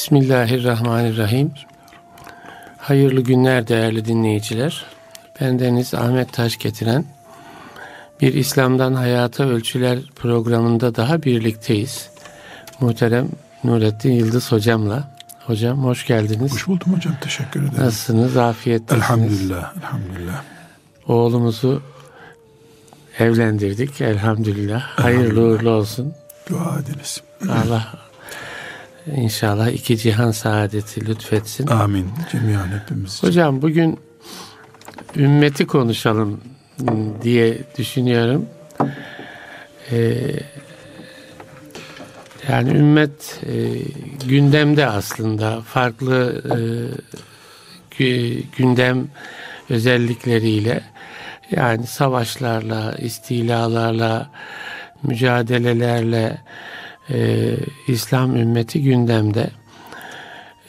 Bismillahirrahmanirrahim. Hayırlı günler değerli dinleyiciler. Bendeniz Ahmet Taş getiren bir İslam'dan Hayata Ölçüler programında daha birlikteyiz. Muhterem Nurettin Yıldız hocamla. Hocam hoş geldiniz. Hoş buldum hocam. Teşekkür ederim. Nasılsınız? Afiyet Elhamdülillah. Elhamdülillah. Oğlumuzu evlendirdik. Elhamdülillah. Hayırlı uğurlu olsun. Dua ediniz. Allah inşallah iki cihan saadeti lütfetsin. Amin. Cemiyan hepimiz için. Hocam bugün ümmeti konuşalım diye düşünüyorum. Ee, yani ümmet e, gündemde aslında farklı e, gündem özellikleriyle yani savaşlarla, istilalarla, mücadelelerle e, İslam ümmeti gündemde.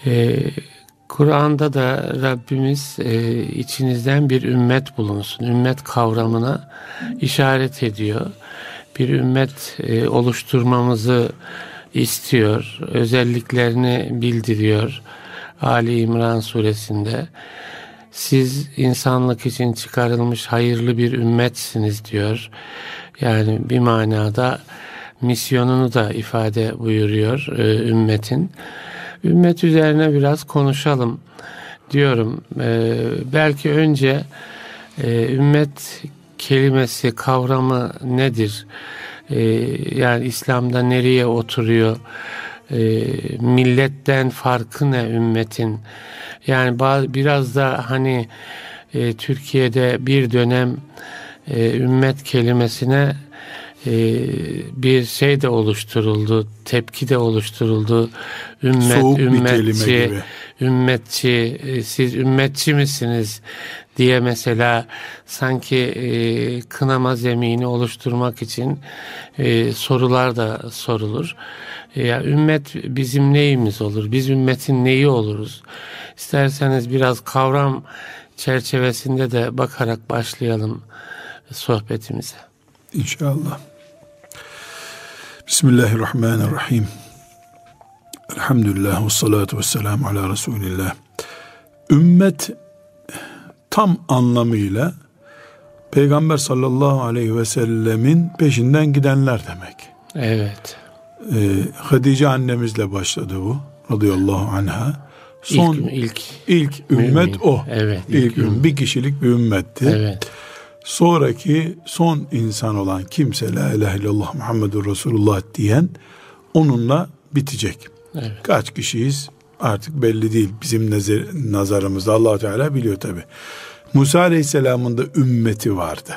E, Kur'an'da da Rabbimiz e, içinizden bir ümmet bulunsun. Ümmet kavramına işaret ediyor. Bir ümmet e, oluşturmamızı istiyor. Özelliklerini bildiriyor. Ali İmran suresinde. Siz insanlık için çıkarılmış hayırlı bir ümmetsiniz diyor. Yani bir manada misyonunu da ifade buyuruyor e, ümmetin. Ümmet üzerine biraz konuşalım diyorum. E, belki önce e, ümmet kelimesi, kavramı nedir? E, yani İslam'da nereye oturuyor? E, milletten farkı ne ümmetin? Yani biraz da hani e, Türkiye'de bir dönem e, ümmet kelimesine bir şey de oluşturuldu, tepki de oluşturuldu. Ümmet, Soğuk ümmetçi, ümmetçi, e, siz ümmetçi misiniz diye mesela sanki e, kınama zemini oluşturmak için e, sorular da sorulur. E, ya ümmet bizim neyimiz olur? Biz ümmetin neyi oluruz? İsterseniz biraz kavram çerçevesinde de bakarak başlayalım sohbetimize. İnşallah. Bismillahirrahmanirrahim. Elhamdülillah ve salatu ve selamu ala Resulillah. Ümmet tam anlamıyla Peygamber sallallahu aleyhi ve sellemin peşinden gidenler demek. Evet. Ee, Hadice annemizle başladı bu radıyallahu anha. Son ilk ilk, ilk ümmet mümin. o. Evet. İlk, ilk ümmet. bir kişilik bir ümmetti. Evet. Sonraki son insan olan kimse la ilahe illallah Muhammedur Resulullah diyen onunla bitecek. Evet. Kaç kişiyiz artık belli değil bizim nazar, nazarımızda allah Teala biliyor tabi. Musa Aleyhisselam'ın da ümmeti vardı.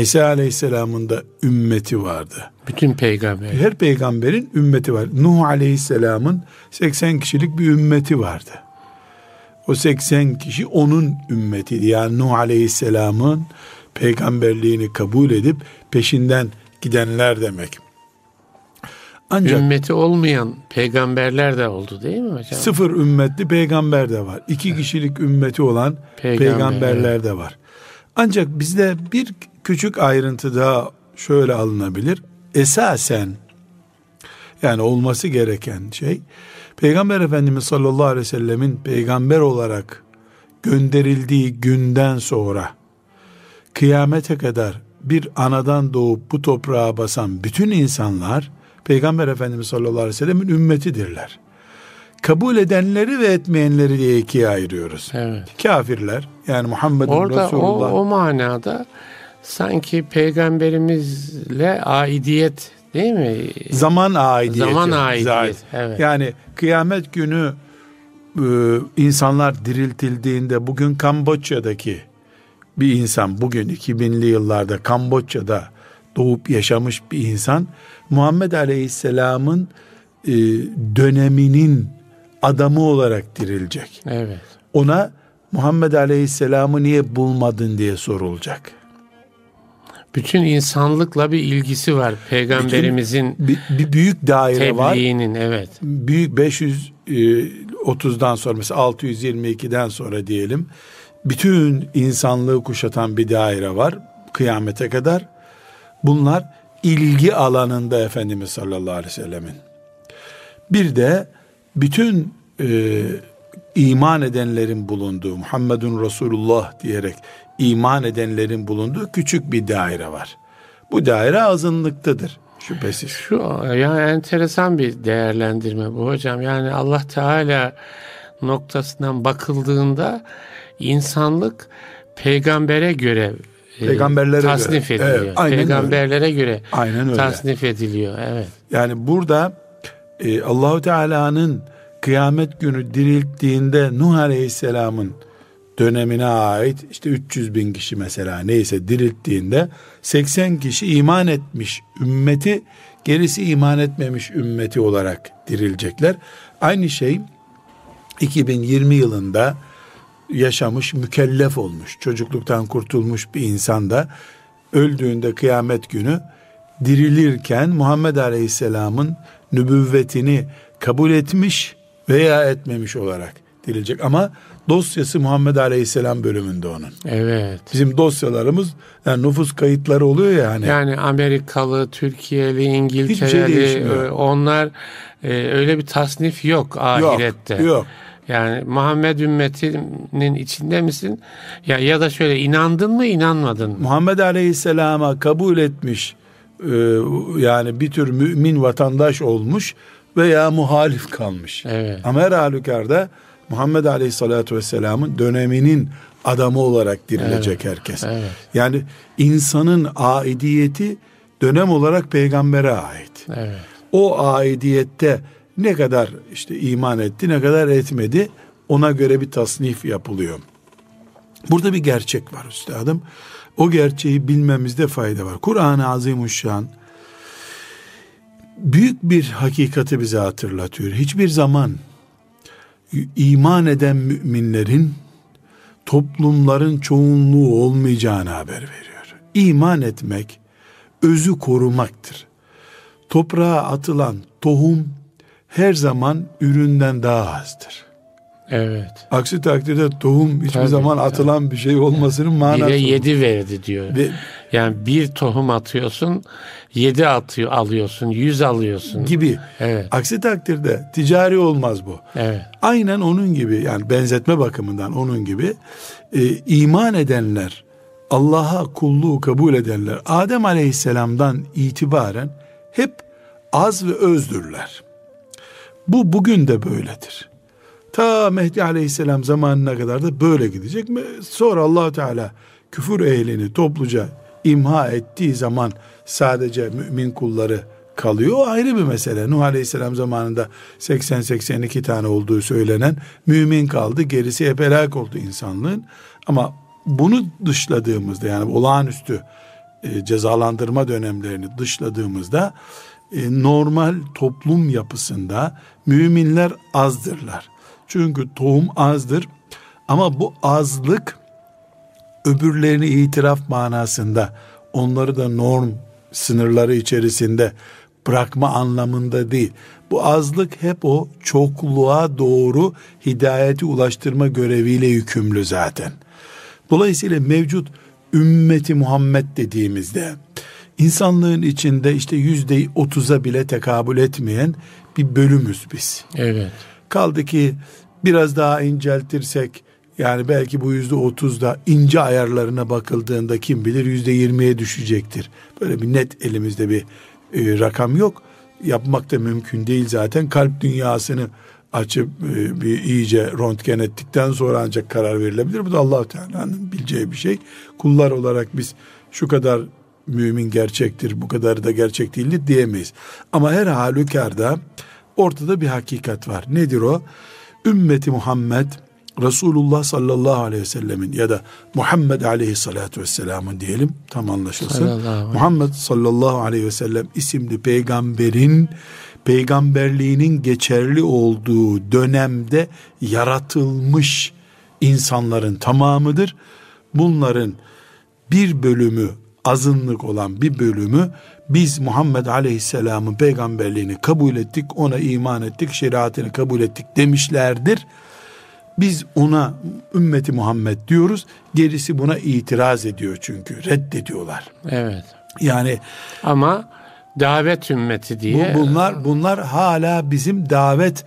İsa Aleyhisselam'ın da ümmeti vardı. Bütün peygamber. Her peygamberin ümmeti var. Nuh Aleyhisselam'ın 80 kişilik bir ümmeti vardı. O 80 kişi onun ümmetiydi. Yani Nuh Aleyhisselam'ın peygamberliğini kabul edip peşinden gidenler demek. Ancak ümmeti olmayan peygamberler de oldu değil mi hocam? Sıfır ümmetli peygamber de var. İki kişilik ümmeti olan Peygamber, peygamberler evet. de var. Ancak bizde bir küçük ayrıntı daha şöyle alınabilir. Esasen yani olması gereken şey Peygamber Efendimiz sallallahu aleyhi ve sellemin peygamber olarak gönderildiği günden sonra kıyamete kadar bir anadan doğup bu toprağa basan bütün insanlar Peygamber Efendimiz sallallahu aleyhi ve sellemin ümmetidirler. Kabul edenleri ve etmeyenleri diye ikiye ayırıyoruz. Evet. Kafirler yani Muhammedun Orada Resulullah. O, o manada sanki peygamberimizle aidiyet değil mi? Zaman aidiyeti. Zaman aidiyet. Evet. Yani kıyamet günü e, insanlar diriltildiğinde bugün Kamboçya'daki bir insan bugün 2000'li yıllarda Kamboçya'da doğup yaşamış bir insan Muhammed Aleyhisselam'ın e, döneminin adamı olarak dirilecek. Evet. Ona Muhammed Aleyhisselam'ı niye bulmadın diye sorulacak. Bütün insanlıkla bir ilgisi var peygamberimizin bir, bir büyük daire var. Tebliğinin evet. Büyük 530'dan sonra mesela 622'den sonra diyelim bütün insanlığı kuşatan bir daire var kıyamete kadar. Bunlar ilgi alanında Efendimiz sallallahu aleyhi ve sellemin. Bir de bütün e, iman edenlerin bulunduğu Muhammedun Resulullah diyerek iman edenlerin bulunduğu küçük bir daire var. Bu daire azınlıktadır şüphesiz. Şu yani enteresan bir değerlendirme bu hocam. Yani Allah Teala noktasından bakıldığında insanlık peygambere göre e, peygamberlere tasnif göre. ediliyor. Evet, aynen Peygamberlere öyle. göre aynen öyle. tasnif ediliyor. Evet. Yani burada e, Allahu Teala'nın kıyamet günü dirilttiğinde Nuh Aleyhisselam'ın dönemine ait işte 300 bin kişi mesela neyse dirilttiğinde 80 kişi iman etmiş ümmeti gerisi iman etmemiş ümmeti olarak dirilecekler. Aynı şey 2020 yılında yaşamış, mükellef olmuş, çocukluktan kurtulmuş bir insan da öldüğünde kıyamet günü dirilirken Muhammed Aleyhisselam'ın nübüvvetini kabul etmiş veya etmemiş olarak dirilecek. Ama dosyası Muhammed Aleyhisselam bölümünde onun. Evet. Bizim dosyalarımız yani nüfus kayıtları oluyor ya hani. Yani Amerikalı, Türkiye'li, İngiltereli şey onlar e, öyle bir tasnif yok ahirette. Yok, yok. Yani Muhammed ümmetinin içinde misin? Ya ya da şöyle inandın mı inanmadın mı? Muhammed Aleyhisselam'a kabul etmiş e, yani bir tür mümin vatandaş olmuş veya muhalif kalmış. Evet. Ama her halükarda Muhammed Aleyhisselatü Vesselam'ın döneminin adamı olarak dirilecek evet. herkes. Evet. Yani insanın aidiyeti dönem olarak peygambere ait. Evet. O aidiyette ne kadar işte iman etti ne kadar etmedi ona göre bir tasnif yapılıyor. Burada bir gerçek var üstadım. O gerçeği bilmemizde fayda var. Kur'an-ı Azimuşşan büyük bir hakikati bize hatırlatıyor. Hiçbir zaman iman eden müminlerin toplumların çoğunluğu olmayacağını haber veriyor. İman etmek özü korumaktır. Toprağa atılan tohum her zaman üründen daha azdır. Evet. Aksi takdirde tohum hiçbir tabii, zaman atılan bir şey olmasının manası. Bire yedi verdi diyor. Ve, yani bir tohum atıyorsun, yedi atıyor alıyorsun, yüz alıyorsun. Gibi. Evet. Aksi takdirde ticari olmaz bu. Evet. Aynen onun gibi yani benzetme bakımından onun gibi e, iman edenler, Allah'a kulluğu kabul edenler Adem Aleyhisselam'dan itibaren hep az ve özdürler. Bu bugün de böyledir. Ta Mehdi Aleyhisselam zamanına kadar da böyle gidecek. Sonra allah Teala küfür ehlini topluca imha ettiği zaman sadece mümin kulları kalıyor. O ayrı bir mesele. Nuh Aleyhisselam zamanında 80-82 tane olduğu söylenen mümin kaldı. Gerisi hep helak oldu insanlığın. Ama bunu dışladığımızda yani olağanüstü e, cezalandırma dönemlerini dışladığımızda e, normal toplum yapısında müminler azdırlar. Çünkü tohum azdır ama bu azlık öbürlerini itiraf manasında onları da norm sınırları içerisinde bırakma anlamında değil. Bu azlık hep o çokluğa doğru hidayeti ulaştırma göreviyle yükümlü zaten. Dolayısıyla mevcut ümmeti Muhammed dediğimizde insanlığın içinde işte yüzde otuza bile tekabül etmeyen bir bölümüz biz. Evet. Kaldı ki biraz daha inceltirsek yani belki bu yüzde otuzda ince ayarlarına bakıldığında kim bilir yüzde yirmiye düşecektir. Böyle bir net elimizde bir e, rakam yok. Yapmak da mümkün değil zaten. Kalp dünyasını açıp e, bir iyice röntgen ettikten sonra ancak karar verilebilir. Bu da allah Teala'nın bileceği bir şey. Kullar olarak biz şu kadar mümin gerçektir, bu kadar da gerçek değildir diyemeyiz. Ama her halükarda ortada bir hakikat var. Nedir o? Ümmeti Muhammed Resulullah sallallahu aleyhi ve sellemin ya da Muhammed aleyhissalatu vesselamın diyelim tam anlaşılsın. Sallallahu Muhammed sallallahu aleyhi ve sellem isimli peygamberin peygamberliğinin geçerli olduğu dönemde yaratılmış insanların tamamıdır. Bunların bir bölümü azınlık olan bir bölümü biz Muhammed Aleyhisselam'ın peygamberliğini kabul ettik, ona iman ettik, şeriatını kabul ettik demişlerdir. Biz ona ümmeti Muhammed diyoruz. Gerisi buna itiraz ediyor çünkü reddediyorlar. Evet. Yani ama davet ümmeti diye bu, bunlar bunlar hala bizim davet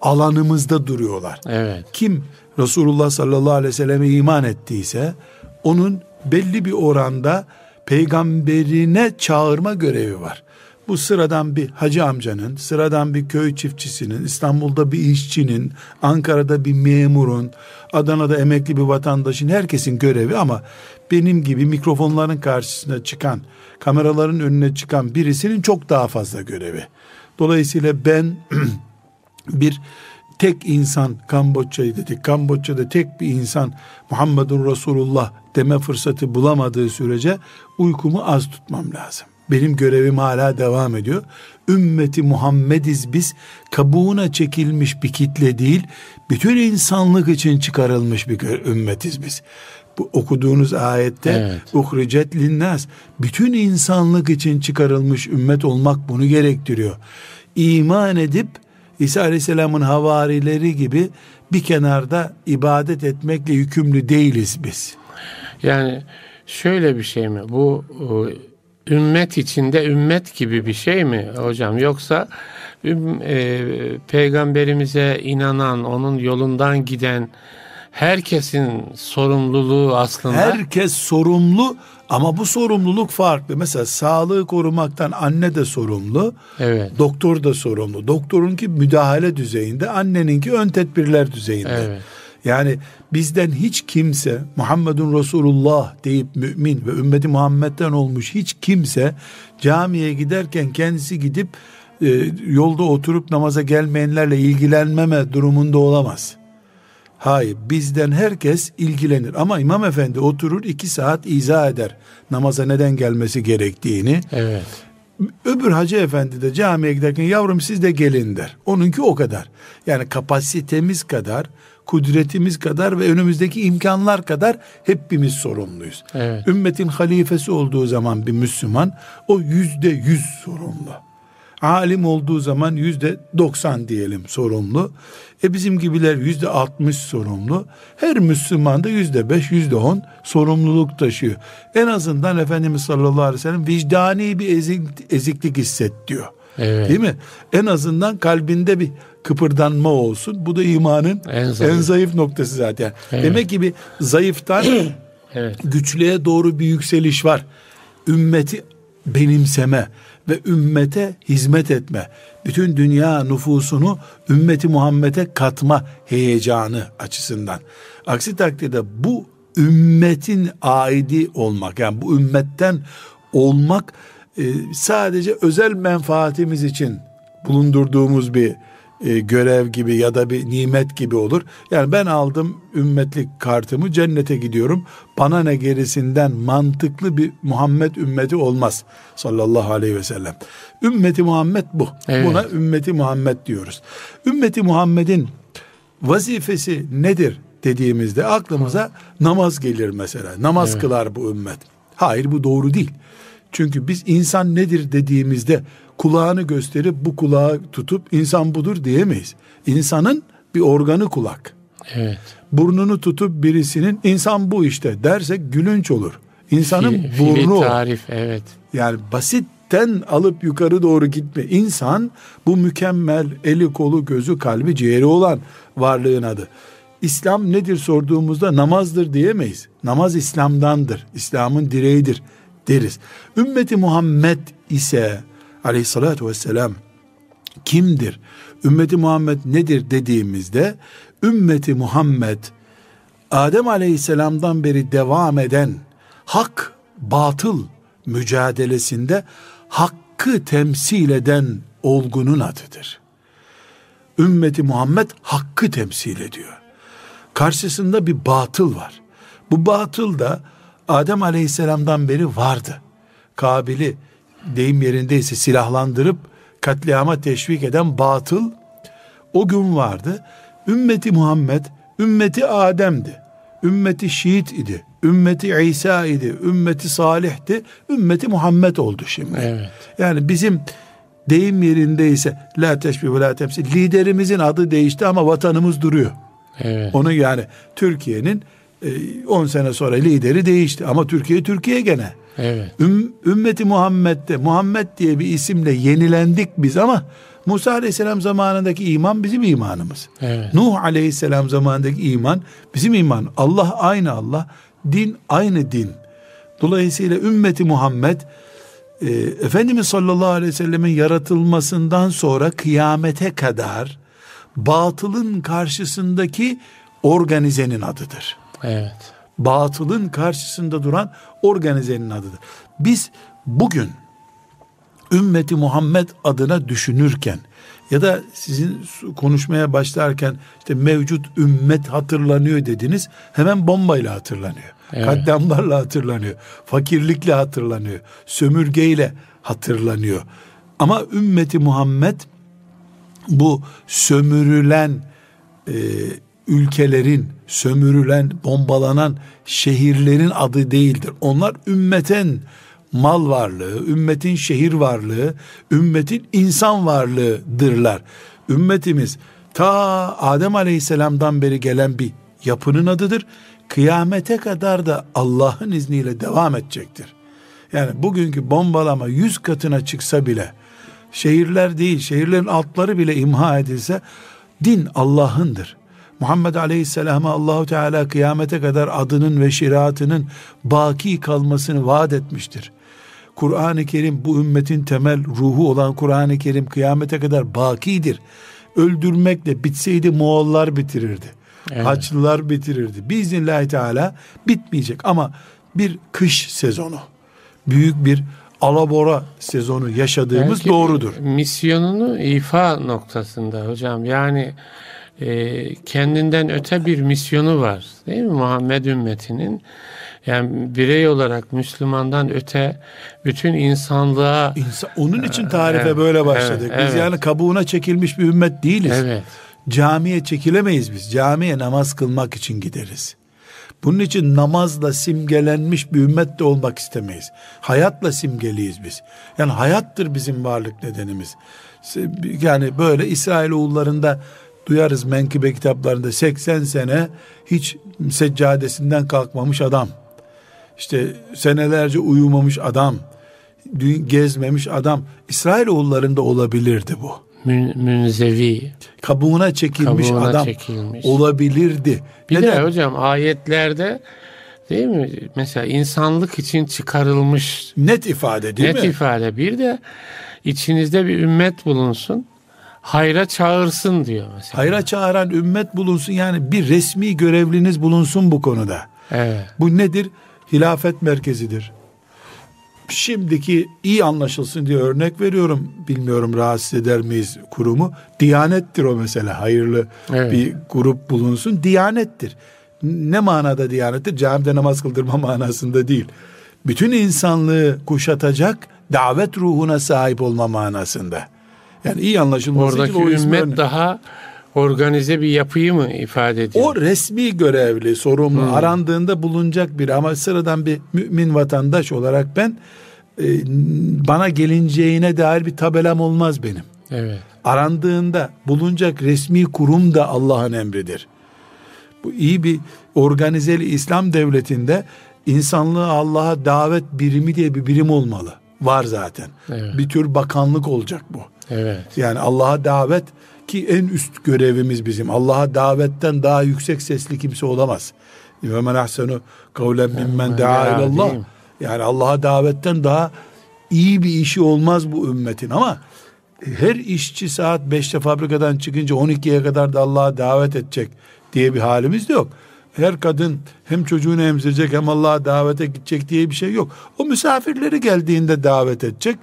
alanımızda duruyorlar. Evet. Kim Resulullah sallallahu aleyhi ve selleme iman ettiyse onun belli bir oranda peygamberine çağırma görevi var. Bu sıradan bir hacı amcanın, sıradan bir köy çiftçisinin, İstanbul'da bir işçinin, Ankara'da bir memurun, Adana'da emekli bir vatandaşın herkesin görevi ama benim gibi mikrofonların karşısına çıkan, kameraların önüne çıkan birisinin çok daha fazla görevi. Dolayısıyla ben bir tek insan Kamboçya'yı dedik. Kamboçya'da tek bir insan Muhammedun Resulullah deme fırsatı bulamadığı sürece uykumu az tutmam lazım. Benim görevim hala devam ediyor. Ümmeti Muhammediz biz kabuğuna çekilmiş bir kitle değil, bütün insanlık için çıkarılmış bir ümmetiz biz. Bu okuduğunuz ayette evet. uhricet linnas bütün insanlık için çıkarılmış ümmet olmak bunu gerektiriyor. İman edip İsa Aleyhisselam'ın havarileri gibi bir kenarda ibadet etmekle yükümlü değiliz biz. Yani şöyle bir şey mi? Bu ümmet içinde ümmet gibi bir şey mi hocam? Yoksa e, peygamberimize inanan, onun yolundan giden herkesin sorumluluğu aslında. Herkes sorumlu ama bu sorumluluk farklı. Mesela sağlığı korumaktan anne de sorumlu. Evet. Doktor da sorumlu. Doktorunki müdahale düzeyinde, anneninki ön tedbirler düzeyinde. Evet. Yani bizden hiç kimse Muhammedun Resulullah deyip mümin ve ümmeti Muhammed'den olmuş hiç kimse camiye giderken kendisi gidip e, yolda oturup namaza gelmeyenlerle ilgilenmeme durumunda olamaz. Hayır bizden herkes ilgilenir ama imam efendi oturur iki saat izah eder namaza neden gelmesi gerektiğini. Evet. Öbür hacı efendi de camiye giderken yavrum siz de gelin der. Onunki o kadar. Yani kapasitemiz kadar, kudretimiz kadar ve önümüzdeki imkanlar kadar hepimiz sorumluyuz. Evet. Ümmetin halifesi olduğu zaman bir Müslüman o yüzde yüz sorumlu. Alim olduğu zaman yüzde doksan diyelim sorumlu. E bizim gibiler yüzde altmış sorumlu. Her Müslüman da yüzde beş, yüzde on sorumluluk taşıyor. En azından Efendimiz sallallahu aleyhi ve sellem vicdani bir ezik, eziklik hisset diyor. Evet. Değil mi? En azından kalbinde bir kıpırdanma olsun. Bu da imanın en zayıf, en zayıf noktası zaten. Evet. Demek ki bir zayıftan evet. güçlüğe doğru bir yükseliş var. Ümmeti benimseme ve ümmete hizmet etme. Bütün dünya nüfusunu ümmeti Muhammed'e katma heyecanı açısından. Aksi takdirde bu ümmetin aidi olmak yani bu ümmetten olmak e, sadece özel menfaatimiz için bulundurduğumuz bir e, görev gibi ya da bir nimet gibi olur. Yani ben aldım ümmetlik kartımı cennete gidiyorum. Bana ne gerisinden mantıklı bir Muhammed ümmeti olmaz sallallahu aleyhi ve sellem. Ümmeti Muhammed bu. Evet. Buna ümmeti Muhammed diyoruz. Ümmeti Muhammed'in vazifesi nedir dediğimizde aklımıza namaz gelir mesela. Namaz evet. kılar bu ümmet. Hayır bu doğru değil. Çünkü biz insan nedir dediğimizde kulağını gösterip bu kulağı tutup insan budur diyemeyiz. İnsanın bir organı kulak. Evet. Burnunu tutup birisinin insan bu işte dersek gülünç olur. İnsanın Fil, burnu tarif evet. Yani basitten alıp yukarı doğru gitme. İnsan bu mükemmel eli kolu gözü kalbi ciğeri olan varlığın adı. İslam nedir sorduğumuzda namazdır diyemeyiz. Namaz İslam'dandır. İslam'ın direğidir deriz. Ümmeti Muhammed ise aleyhissalatü vesselam kimdir? Ümmeti Muhammed nedir dediğimizde ümmeti Muhammed Adem aleyhisselamdan beri devam eden hak batıl mücadelesinde hakkı temsil eden olgunun adıdır. Ümmeti Muhammed hakkı temsil ediyor. Karşısında bir batıl var. Bu batıl da Adem aleyhisselamdan beri vardı. Kabil'i deyim yerindeyse silahlandırıp katliama teşvik eden batıl o gün vardı. Ümmeti Muhammed, ümmeti Adem'di. Ümmeti Şiit idi. Ümmeti İsa idi. Ümmeti Salih'ti. Ümmeti Muhammed oldu şimdi. Evet. Yani bizim deyim yerindeyse la teşbih ve la temsil liderimizin adı değişti ama vatanımız duruyor. Evet. Onu yani Türkiye'nin 10 e, sene sonra lideri değişti ama Türkiye Türkiye gene. Evet. Üm, ümmeti Muhammed'de Muhammed diye bir isimle yenilendik biz ama Musa aleyhisselam zamanındaki iman bizim imanımız. Evet. Nuh aleyhisselam zamanındaki iman bizim iman. Allah aynı Allah, din aynı din. Dolayısıyla ümmeti Muhammed e, Efendimiz sallallahu aleyhi ve sellemin yaratılmasından sonra kıyamete kadar batılın karşısındaki organizenin adıdır. Evet. Batılın karşısında duran organizenin adıdır. Biz bugün ümmeti Muhammed adına düşünürken ya da sizin konuşmaya başlarken işte mevcut ümmet hatırlanıyor dediniz hemen bombayla hatırlanıyor. Evet. Katliamlarla hatırlanıyor. Fakirlikle hatırlanıyor. Sömürgeyle hatırlanıyor. Ama ümmeti Muhammed bu sömürülen e, ülkelerin, sömürülen, bombalanan şehirlerin adı değildir. Onlar ümmeten mal varlığı, ümmetin şehir varlığı, ümmetin insan varlığıdırlar. Ümmetimiz ta Adem Aleyhisselam'dan beri gelen bir yapının adıdır. Kıyamete kadar da Allah'ın izniyle devam edecektir. Yani bugünkü bombalama yüz katına çıksa bile şehirler değil, şehirlerin altları bile imha edilse din Allah'ındır. Muhammed Aleyhisselam'a Allahu Teala kıyamete kadar adının ve şeriatının baki kalmasını vaat etmiştir. Kur'an-ı Kerim bu ümmetin temel ruhu olan Kur'an-ı Kerim kıyamete kadar bakidir. Öldürmekle bitseydi Moğollar bitirirdi. Evet. Haçlılar bitirirdi. Biiznillahü Teala bitmeyecek ama bir kış sezonu, büyük bir alabora sezonu yaşadığımız Belki doğrudur. Misyonunu ifa noktasında hocam yani e, kendinden öte bir misyonu var değil mi Muhammed ümmetinin? Yani birey olarak Müslümandan öte bütün insanlığa İnsan, onun için tarife evet, böyle başladık. Evet, biz evet. yani kabuğuna çekilmiş bir ümmet değiliz. Evet. Camiye çekilemeyiz biz. Camiye namaz kılmak için gideriz. Bunun için namazla simgelenmiş bir ümmet de olmak istemeyiz. Hayatla simgeliyiz biz. Yani hayattır bizim varlık nedenimiz. Yani böyle İsrail oğullarında duyarız menkıbe kitaplarında 80 sene hiç seccadesinden kalkmamış adam işte senelerce uyumamış adam, gezmemiş adam İsrailoğullarında olabilirdi bu. Mün, münzevi. Kabuğuna çekilmiş Kabuğuna adam çekilmiş. olabilirdi. Bir Neden? de hocam ayetlerde değil mi? Mesela insanlık için çıkarılmış. Net ifade değil net mi? Net ifade. Bir de içinizde bir ümmet bulunsun. Hayra çağırsın diyor mesela. Hayra çağıran ümmet bulunsun yani bir resmi görevliniz bulunsun bu konuda. Evet. Bu nedir? hilafet merkezidir. Şimdiki iyi anlaşılsın diye örnek veriyorum. Bilmiyorum rahatsız eder miyiz kurumu. Diyanettir o mesela. Hayırlı evet. bir grup bulunsun. Diyanettir. Ne manada diyanettir? Camide namaz kıldırma manasında değil. Bütün insanlığı kuşatacak davet ruhuna sahip olma manasında. Yani iyi anlaşılması Oradaki için o ümmet daha organize bir yapıyı mı ifade ediyor? O resmi görevli, sorumlu, hmm. arandığında bulunacak bir ama sıradan bir mümin vatandaş olarak ben e, bana gelineceğine dair bir tabelam olmaz benim. Evet. Arandığında bulunacak resmi kurum da Allah'ın emridir. Bu iyi bir organizeli İslam devletinde insanlığı Allah'a davet birimi diye bir birim olmalı. Var zaten. Evet. Bir tür bakanlık olacak bu. Evet. Yani Allah'a davet ki en üst görevimiz bizim. Allah'a davetten daha yüksek sesli kimse olamaz. Ve men ahsenu kavlen mimmen daa ilallah. Yani Allah'a davetten daha iyi bir işi olmaz bu ümmetin ama her işçi saat 5'te fabrikadan çıkınca 12'ye kadar da Allah'a davet edecek diye bir halimiz de yok. Her kadın hem çocuğunu emzirecek hem Allah'a davete gidecek diye bir şey yok. O misafirleri geldiğinde davet edecek.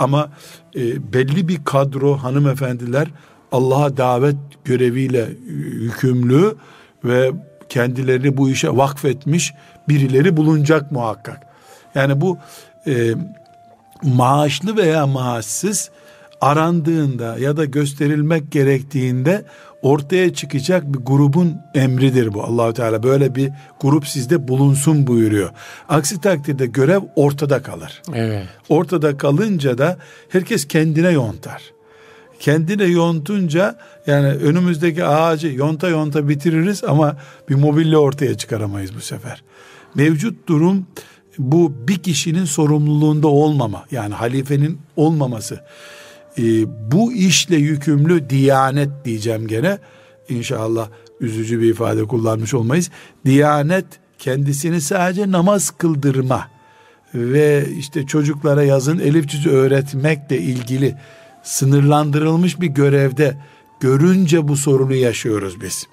Ama e, belli bir kadro hanımefendiler Allah'a davet göreviyle yükümlü ve kendilerini bu işe vakfetmiş birileri bulunacak muhakkak. Yani bu e, maaşlı veya maaşsız arandığında ya da gösterilmek gerektiğinde ortaya çıkacak bir grubun emridir bu. Allahu Teala böyle bir grup sizde bulunsun buyuruyor. Aksi takdirde görev ortada kalır. Evet. Ortada kalınca da herkes kendine yontar kendine yontunca yani önümüzdeki ağacı yonta yonta bitiririz ama bir mobilya ortaya çıkaramayız bu sefer. Mevcut durum bu bir kişinin sorumluluğunda olmama yani halifenin olmaması. E, bu işle yükümlü diyanet diyeceğim gene. İnşallah üzücü bir ifade kullanmış olmayız. Diyanet kendisini sadece namaz kıldırma ve işte çocuklara yazın elif cüzü öğretmekle ilgili sınırlandırılmış bir görevde görünce bu sorunu yaşıyoruz biz.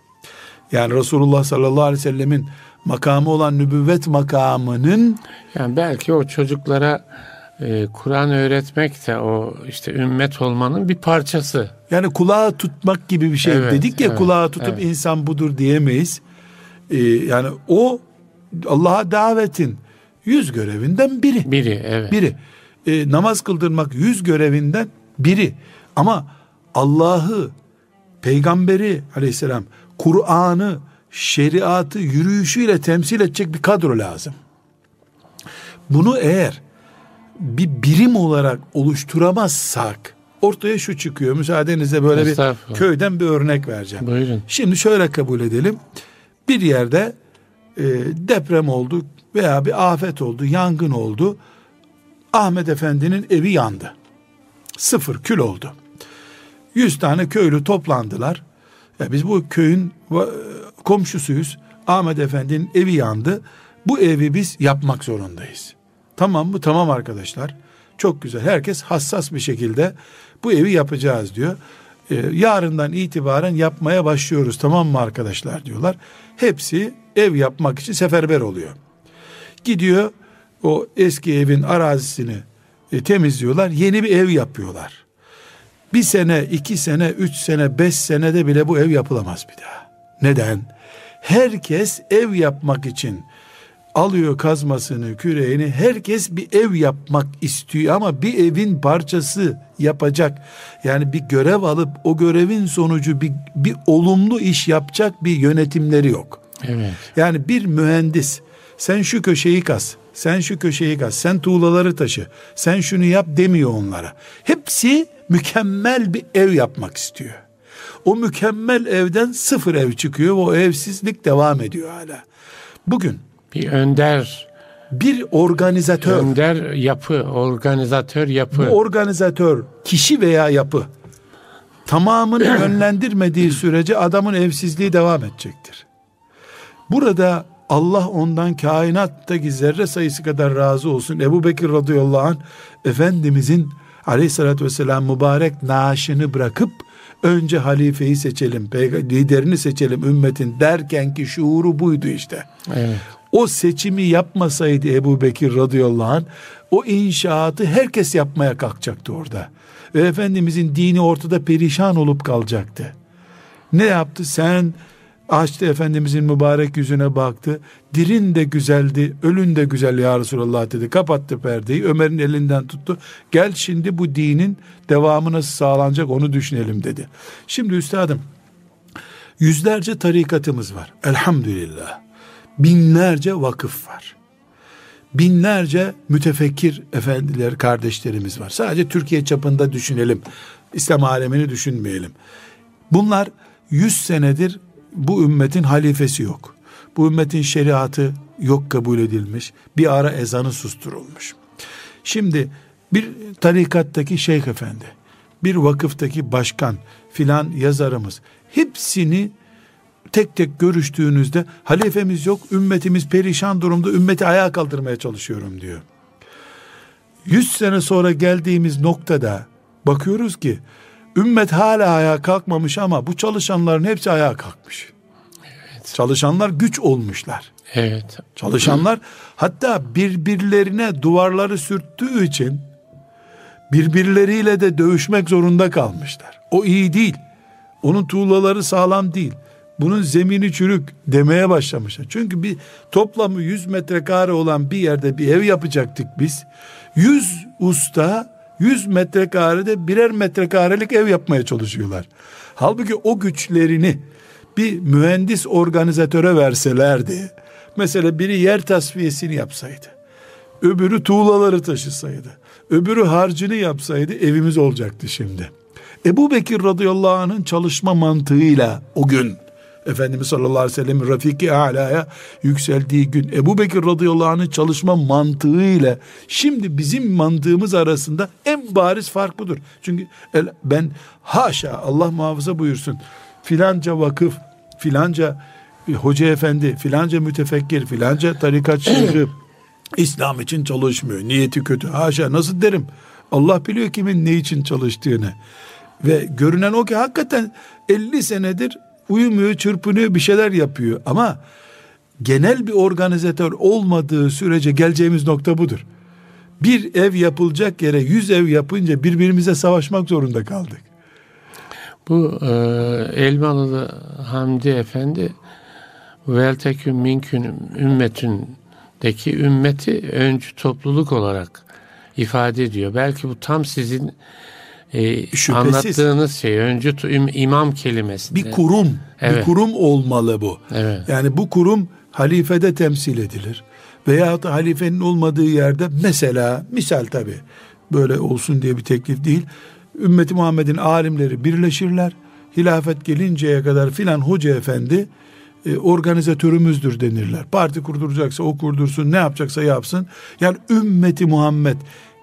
Yani Resulullah sallallahu aleyhi ve sellemin makamı olan nübüvvet makamının yani belki o çocuklara e, Kur'an öğretmek de o işte ümmet olmanın bir parçası. Yani kulağı tutmak gibi bir şey evet, dedik ya evet, kulağı tutup evet. insan budur diyemeyiz. Ee, yani o Allah'a davetin yüz görevinden biri. Biri evet. Biri. Ee, namaz kıldırmak yüz görevinden biri. Ama Allah'ı, peygamberi aleyhisselam, Kur'an'ı, şeriatı yürüyüşüyle temsil edecek bir kadro lazım. Bunu eğer bir birim olarak oluşturamazsak ortaya şu çıkıyor. Müsaadenizle böyle bir köyden bir örnek vereceğim. Buyurun. Şimdi şöyle kabul edelim. Bir yerde e, deprem oldu veya bir afet oldu, yangın oldu. Ahmet Efendi'nin evi yandı. Sıfır kül oldu. Yüz tane köylü toplandılar. Ya biz bu köyün komşusuyuz. Ahmet Efendi'nin evi yandı. Bu evi biz yapmak zorundayız. Tamam mı? Tamam arkadaşlar. Çok güzel. Herkes hassas bir şekilde bu evi yapacağız diyor. Ee, yarından itibaren yapmaya başlıyoruz tamam mı arkadaşlar diyorlar. Hepsi ev yapmak için seferber oluyor. Gidiyor o eski evin arazisini e, temizliyorlar. Yeni bir ev yapıyorlar. Bir sene, iki sene, üç sene, beş senede bile bu ev yapılamaz bir daha. Neden? Herkes ev yapmak için alıyor kazmasını, küreğini. Herkes bir ev yapmak istiyor ama bir evin parçası yapacak. Yani bir görev alıp o görevin sonucu bir, bir olumlu iş yapacak bir yönetimleri yok. Evet. Yani bir mühendis sen şu köşeyi kaz, sen şu köşeyi kaz, sen tuğlaları taşı, sen şunu yap demiyor onlara. Hepsi mükemmel bir ev yapmak istiyor. O mükemmel evden sıfır ev çıkıyor. O evsizlik devam ediyor hala. Bugün bir önder bir organizatör önder yapı organizatör yapı bu organizatör kişi veya yapı tamamını yönlendirmediği sürece adamın evsizliği devam edecektir. Burada Allah ondan kainattaki zerre sayısı kadar razı olsun. Ebu Bekir radıyallahu anh Efendimizin aleyhissalatü vesselam mübarek naaşını bırakıp önce halifeyi seçelim, liderini seçelim ümmetin derken ki şuuru buydu işte. Evet. O seçimi yapmasaydı Ebu Bekir radıyallahu anh o inşaatı herkes yapmaya kalkacaktı orada. Ve Efendimizin dini ortada perişan olup kalacaktı. Ne yaptı? Sen açtı Efendimizin mübarek yüzüne baktı. Dirin de güzeldi, ölün de güzel ya Resulallah dedi. Kapattı perdeyi, Ömer'in elinden tuttu. Gel şimdi bu dinin devamı nasıl sağlanacak onu düşünelim dedi. Şimdi üstadım, yüzlerce tarikatımız var. Elhamdülillah binlerce vakıf var. Binlerce mütefekkir efendiler, kardeşlerimiz var. Sadece Türkiye çapında düşünelim. İslam alemini düşünmeyelim. Bunlar yüz senedir bu ümmetin halifesi yok. Bu ümmetin şeriatı yok kabul edilmiş. Bir ara ezanı susturulmuş. Şimdi bir tarikattaki şeyh efendi, bir vakıftaki başkan filan yazarımız hepsini tek tek görüştüğünüzde halifemiz yok, ümmetimiz perişan durumda, ümmeti ayağa kaldırmaya çalışıyorum diyor. Yüz sene sonra geldiğimiz noktada bakıyoruz ki ümmet hala ayağa kalkmamış ama bu çalışanların hepsi ayağa kalkmış. Evet. Çalışanlar güç olmuşlar. Evet. Çalışanlar hatta birbirlerine duvarları sürttüğü için birbirleriyle de dövüşmek zorunda kalmışlar. O iyi değil. Onun tuğlaları sağlam değil bunun zemini çürük demeye başlamışlar. Çünkü bir toplamı 100 metrekare olan bir yerde bir ev yapacaktık biz. 100 usta 100 metrekarede birer metrekarelik ev yapmaya çalışıyorlar. Halbuki o güçlerini bir mühendis organizatöre verselerdi. Mesela biri yer tasfiyesini yapsaydı. Öbürü tuğlaları taşısaydı. Öbürü harcını yapsaydı evimiz olacaktı şimdi. Ebu Bekir radıyallahu anh'ın çalışma mantığıyla o gün Efendimiz sallallahu aleyhi ve sellem Rafiki Ala'ya yükseldiği gün Ebu Bekir radıyallahu anh'ın çalışma mantığı ile şimdi bizim mantığımız arasında en bariz fark budur. Çünkü ben haşa Allah muhafaza buyursun filanca vakıf filanca hoca efendi filanca mütefekkir filanca tarikat şeyhi İslam için çalışmıyor. Niyeti kötü. Haşa nasıl derim? Allah biliyor kimin ne için çalıştığını. Ve görünen o ki hakikaten 50 senedir uyumuyor, çırpınıyor, bir şeyler yapıyor. Ama genel bir organizatör olmadığı sürece geleceğimiz nokta budur. Bir ev yapılacak yere yüz ev yapınca birbirimize savaşmak zorunda kaldık. Bu e, Elmalılı Hamdi Efendi vel tekün minkün ümmetündeki ümmeti öncü topluluk olarak ifade ediyor. Belki bu tam sizin e, anlattığınız şey öncü imam kelimesi. Bir kurum, evet. bir kurum olmalı bu. Evet. Yani bu kurum halifede temsil edilir. Veya da halifenin olmadığı yerde mesela misal tabi böyle olsun diye bir teklif değil. Ümmeti Muhammed'in alimleri birleşirler. Hilafet gelinceye kadar filan hoca efendi e, organizatörümüzdür denirler. Parti kurduracaksa o kurdursun, ne yapacaksa yapsın. Yani ümmeti Muhammed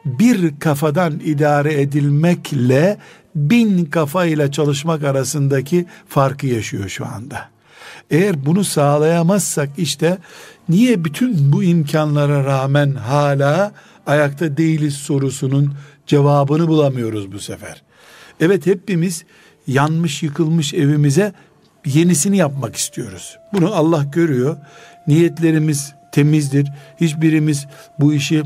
bir kafadan idare edilmekle bin kafayla çalışmak arasındaki farkı yaşıyor şu anda. Eğer bunu sağlayamazsak işte niye bütün bu imkanlara rağmen hala ayakta değiliz sorusunun cevabını bulamıyoruz bu sefer. Evet hepimiz yanmış yıkılmış evimize yenisini yapmak istiyoruz. Bunu Allah görüyor. Niyetlerimiz temizdir. Hiçbirimiz bu işi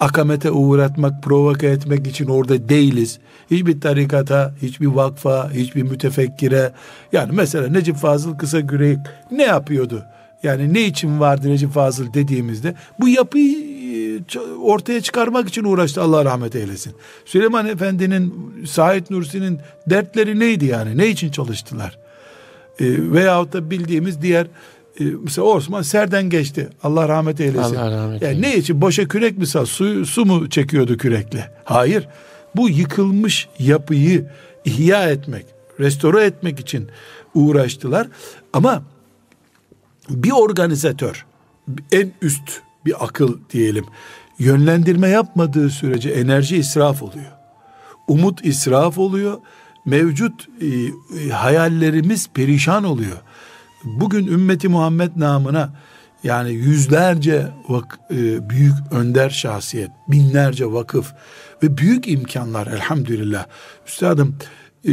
akamete uğratmak, provoke etmek için orada değiliz. Hiçbir tarikata, hiçbir vakfa, hiçbir mütefekkire yani mesela Necip Fazıl Kısa Gürek ne yapıyordu? Yani ne için vardı Necip Fazıl dediğimizde bu yapıyı e, ortaya çıkarmak için uğraştı Allah rahmet eylesin. Süleyman Efendi'nin, Said Nursi'nin dertleri neydi yani? Ne için çalıştılar? E, veyahut da bildiğimiz diğer e, mesela Osman serden geçti. Allah rahmet eylesin. Allah rahmet yani ne için? Boşa kürek mi sal? Su, su mu çekiyordu kürekle? Hayır. Bu yıkılmış yapıyı ihya etmek, restore etmek için uğraştılar. Ama bir organizatör, en üst bir akıl diyelim, yönlendirme yapmadığı sürece enerji israf oluyor. Umut israf oluyor. Mevcut e, e, hayallerimiz perişan oluyor bugün ümmeti Muhammed namına yani yüzlerce vak, e, büyük önder şahsiyet, binlerce vakıf ve büyük imkanlar elhamdülillah. Üstadım e,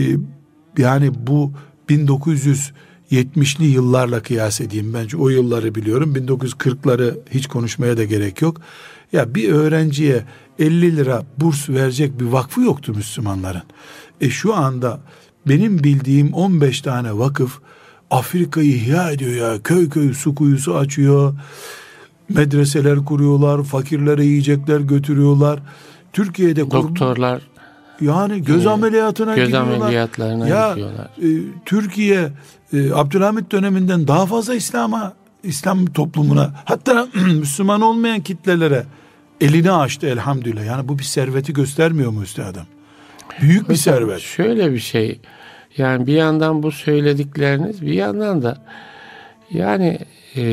yani bu 1970'li yıllarla kıyas edeyim bence o yılları biliyorum 1940'ları hiç konuşmaya da gerek yok. Ya bir öğrenciye 50 lira burs verecek bir vakfı yoktu Müslümanların. E şu anda benim bildiğim 15 tane vakıf Afrika'yı ihya ediyor ya. Köy köy su kuyusu açıyor. Medreseler kuruyorlar. Fakirlere yiyecekler götürüyorlar. Türkiye'de doktorlar yani göz ameliyatına göz gidiyorlar. ameliyatlarına ya, gidiyorlar. E, Türkiye e, Abdülhamit döneminden daha fazla İslam'a İslam toplumuna hatta Müslüman olmayan kitlelere elini açtı elhamdülillah. Yani bu bir serveti göstermiyor mu üstadım? Büyük bir servet. Şöyle bir şey. Yani bir yandan bu söyledikleriniz bir yandan da yani e,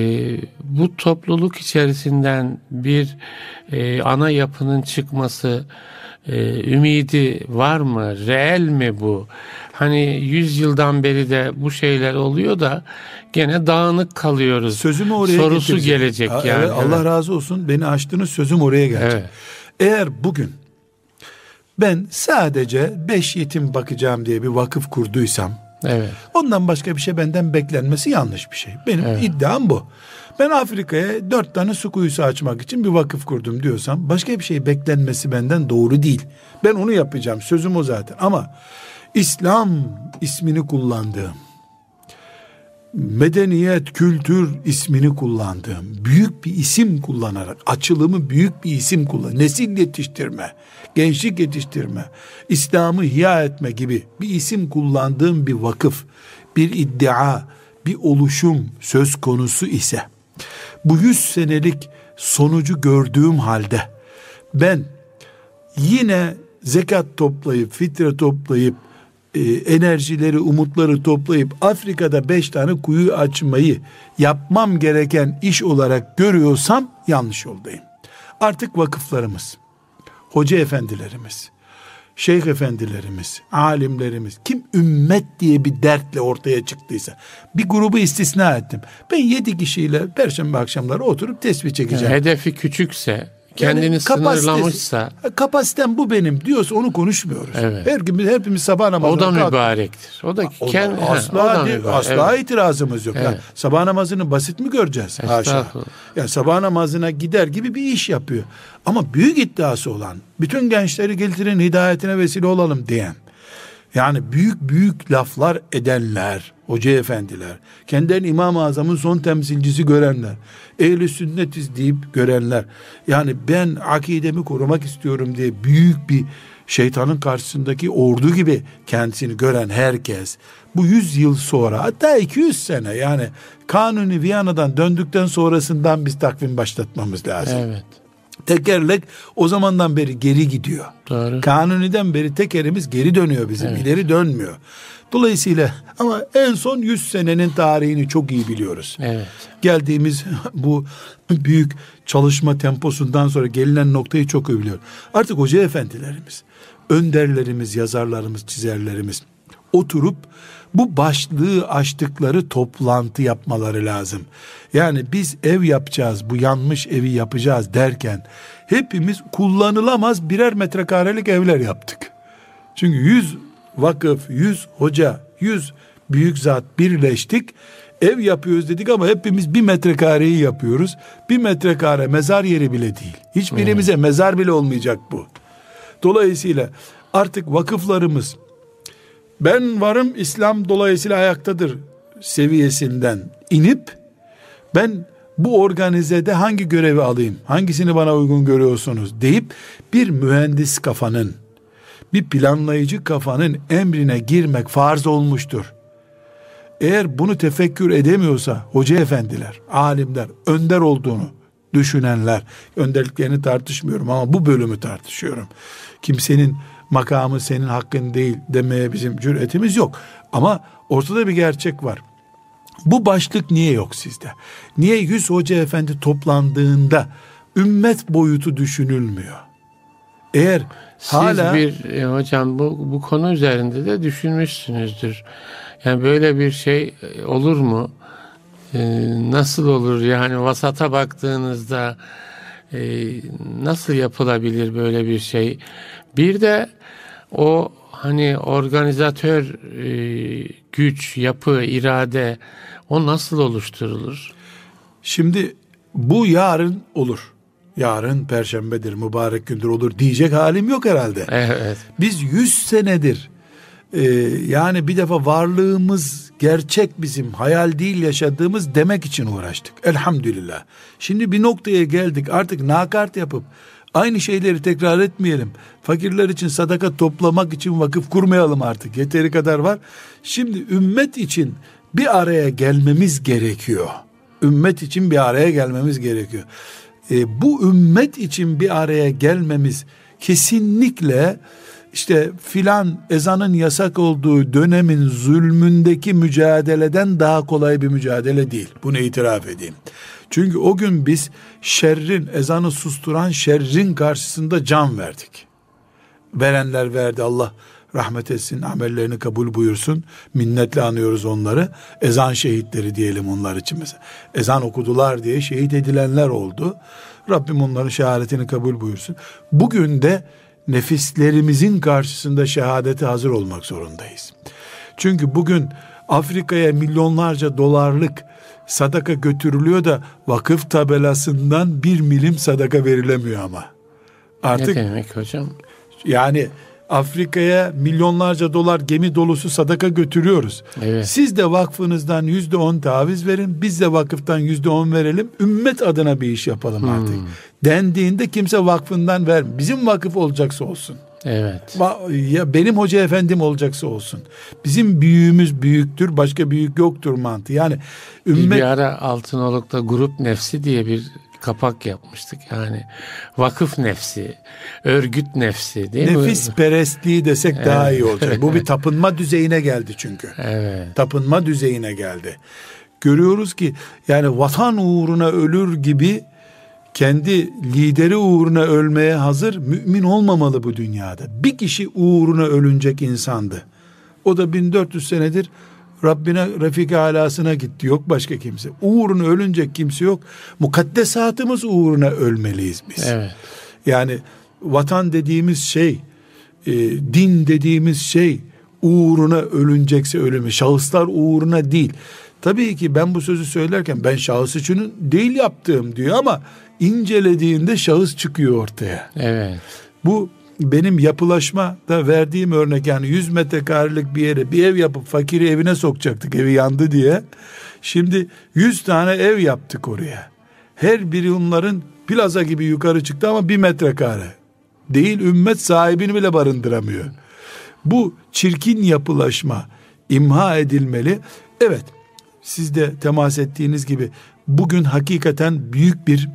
bu topluluk içerisinden bir e, ana yapının çıkması e, ümidi var mı? Reel mi bu? Hani yüz yıldan beri de bu şeyler oluyor da gene dağınık kalıyoruz. Sözümü oraya Sorusu getirecek. gelecek ha, yani. Evet, Allah razı olsun beni açtınız sözüm oraya gelecek. Evet. Eğer bugün ben sadece beş yetim bakacağım diye bir vakıf kurduysam evet. ondan başka bir şey benden beklenmesi yanlış bir şey. Benim evet. iddiam bu. Ben Afrika'ya dört tane su kuyusu açmak için bir vakıf kurdum diyorsam başka bir şey beklenmesi benden doğru değil. Ben onu yapacağım sözüm o zaten ama İslam ismini kullandığım medeniyet, kültür ismini kullandığım, büyük bir isim kullanarak, açılımı büyük bir isim kullan, nesil yetiştirme, gençlik yetiştirme, İslam'ı ihya etme gibi bir isim kullandığım bir vakıf, bir iddia, bir oluşum söz konusu ise, bu yüz senelik sonucu gördüğüm halde, ben yine zekat toplayıp, fitre toplayıp, e, enerjileri, umutları toplayıp Afrika'da beş tane kuyu açmayı yapmam gereken iş olarak görüyorsam yanlış yoldayım. Artık vakıflarımız, hoca efendilerimiz, şeyh efendilerimiz, alimlerimiz, kim ümmet diye bir dertle ortaya çıktıysa, bir grubu istisna ettim. Ben yedi kişiyle perşembe akşamları oturup tesbih çekeceğim. Yani hedefi küçükse, kendini yani sınırlamışsa kapasitem bu benim diyorsa onu konuşmuyoruz. Evet. Her gün hepimiz sabah namazına O da kalk. mübarektir. O da kendi asla o da mübarek. asla evet. itirazımız yok. Evet. Yani sabah namazını basit mi göreceğiz? Haşa. Yani sabah namazına gider gibi bir iş yapıyor. Ama büyük iddiası olan bütün gençleri getirin hidayetine vesile olalım diyen yani büyük büyük laflar edenler, hoca efendiler, kendilerini İmam-ı Azam'ın son temsilcisi görenler, ehli sünnetiz deyip görenler, yani ben akidemi korumak istiyorum diye büyük bir şeytanın karşısındaki ordu gibi kendisini gören herkes, bu yüz yıl sonra hatta 200 sene yani Kanuni Viyana'dan döndükten sonrasından biz takvim başlatmamız lazım. Evet. Tekerlek o zamandan beri geri gidiyor. Doğru. Kanuni'den beri tekerimiz geri dönüyor bizim. Evet. ileri dönmüyor. Dolayısıyla ama en son 100 senenin tarihini çok iyi biliyoruz. Evet. Geldiğimiz bu büyük çalışma temposundan sonra gelinen noktayı çok iyi biliyor. Artık hoca efendilerimiz, önderlerimiz, yazarlarımız, çizerlerimiz oturup bu başlığı açtıkları toplantı yapmaları lazım. Yani biz ev yapacağız, bu yanmış evi yapacağız derken hepimiz kullanılamaz birer metrekarelik evler yaptık. Çünkü yüz vakıf, yüz hoca, yüz büyük zat birleştik. Ev yapıyoruz dedik ama hepimiz bir metrekareyi yapıyoruz. Bir metrekare mezar yeri bile değil. Hiçbirimize hmm. mezar bile olmayacak bu. Dolayısıyla artık vakıflarımız ben varım İslam dolayısıyla ayaktadır seviyesinden inip ben bu organizede hangi görevi alayım, hangisini bana uygun görüyorsunuz deyip bir mühendis kafanın, bir planlayıcı kafanın emrine girmek farz olmuştur. Eğer bunu tefekkür edemiyorsa hoca efendiler, alimler, önder olduğunu düşünenler, önderliklerini tartışmıyorum ama bu bölümü tartışıyorum. Kimsenin makamı senin hakkın değil demeye bizim cüretimiz yok. Ama ortada bir gerçek var. Bu başlık niye yok sizde? Niye yüz hoca efendi toplandığında ümmet boyutu düşünülmüyor? Eğer Siz hala bir e, hocam bu bu konu üzerinde de düşünmüşsünüzdür. Yani böyle bir şey e, olur mu? Ee, nasıl olur yani vasata baktığınızda e, nasıl yapılabilir böyle bir şey? Bir de o hani organizatör e, güç, yapı, irade o nasıl oluşturulur? Şimdi bu yarın olur. Yarın perşembedir, mübarek gündür olur diyecek halim yok herhalde. Evet. Biz yüz senedir e, yani bir defa varlığımız gerçek bizim hayal değil yaşadığımız demek için uğraştık. Elhamdülillah. Şimdi bir noktaya geldik artık nakart yapıp Aynı şeyleri tekrar etmeyelim. Fakirler için sadaka toplamak için vakıf kurmayalım artık. Yeteri kadar var. Şimdi ümmet için bir araya gelmemiz gerekiyor. Ümmet için bir araya gelmemiz gerekiyor. E, bu ümmet için bir araya gelmemiz kesinlikle işte filan ezanın yasak olduğu dönemin zulmündeki mücadeleden daha kolay bir mücadele değil. Bunu itiraf edeyim. Çünkü o gün biz şerrin, ezanı susturan şerrin karşısında can verdik. Verenler verdi Allah rahmet etsin, amellerini kabul buyursun. Minnetle anıyoruz onları. Ezan şehitleri diyelim onlar için mesela. Ezan okudular diye şehit edilenler oldu. Rabbim onların şehadetini kabul buyursun. Bugün de nefislerimizin karşısında şehadete hazır olmak zorundayız. Çünkü bugün Afrika'ya milyonlarca dolarlık sadaka götürülüyor da vakıf tabelasından bir milim sadaka verilemiyor ama. Artık, ne demek hocam? Yani Afrika'ya milyonlarca dolar gemi dolusu sadaka götürüyoruz. Evet. Siz de vakfınızdan yüzde on taviz verin, biz de vakıftan yüzde on verelim, ümmet adına bir iş yapalım hmm. artık. Dendiğinde kimse vakfından ver, bizim vakıf olacaksa olsun. Evet. Ya benim hoca efendim olacaksa olsun. Bizim büyüğümüz büyüktür, başka büyük yoktur mantığı. Yani ümmet... Bir, bir ara Altınoluk'ta grup nefsi diye bir kapak yapmıştık. Yani vakıf nefsi, örgüt nefsi değil Nefis mi? Nefis perestliği desek evet. daha iyi olacak. Bu bir tapınma düzeyine geldi çünkü. Evet. Tapınma düzeyine geldi. Görüyoruz ki yani vatan uğruna ölür gibi kendi lideri uğruna ölmeye hazır mümin olmamalı bu dünyada. Bir kişi uğruna ölünecek insandı. O da 1400 senedir Rabbine Refika alasına gitti. Yok başka kimse. Uğruna ölünecek kimse yok. Mukaddesatımız uğruna ölmeliyiz biz. Evet. Yani vatan dediğimiz şey, e, din dediğimiz şey uğruna ölünecekse ölümü. Şahıslar uğruna değil. Tabii ki ben bu sözü söylerken ben şahıs için değil yaptığım diyor ama incelediğinde şahıs çıkıyor ortaya. Evet. Bu benim yapılaşma da verdiğim örnek yani 100 metrekarelik bir yere bir ev yapıp fakiri evine sokacaktık evi yandı diye. Şimdi 100 tane ev yaptık oraya. Her biri onların plaza gibi yukarı çıktı ama bir metrekare. Değil ümmet sahibini bile barındıramıyor. Bu çirkin yapılaşma imha edilmeli. Evet siz de temas ettiğiniz gibi bugün hakikaten büyük bir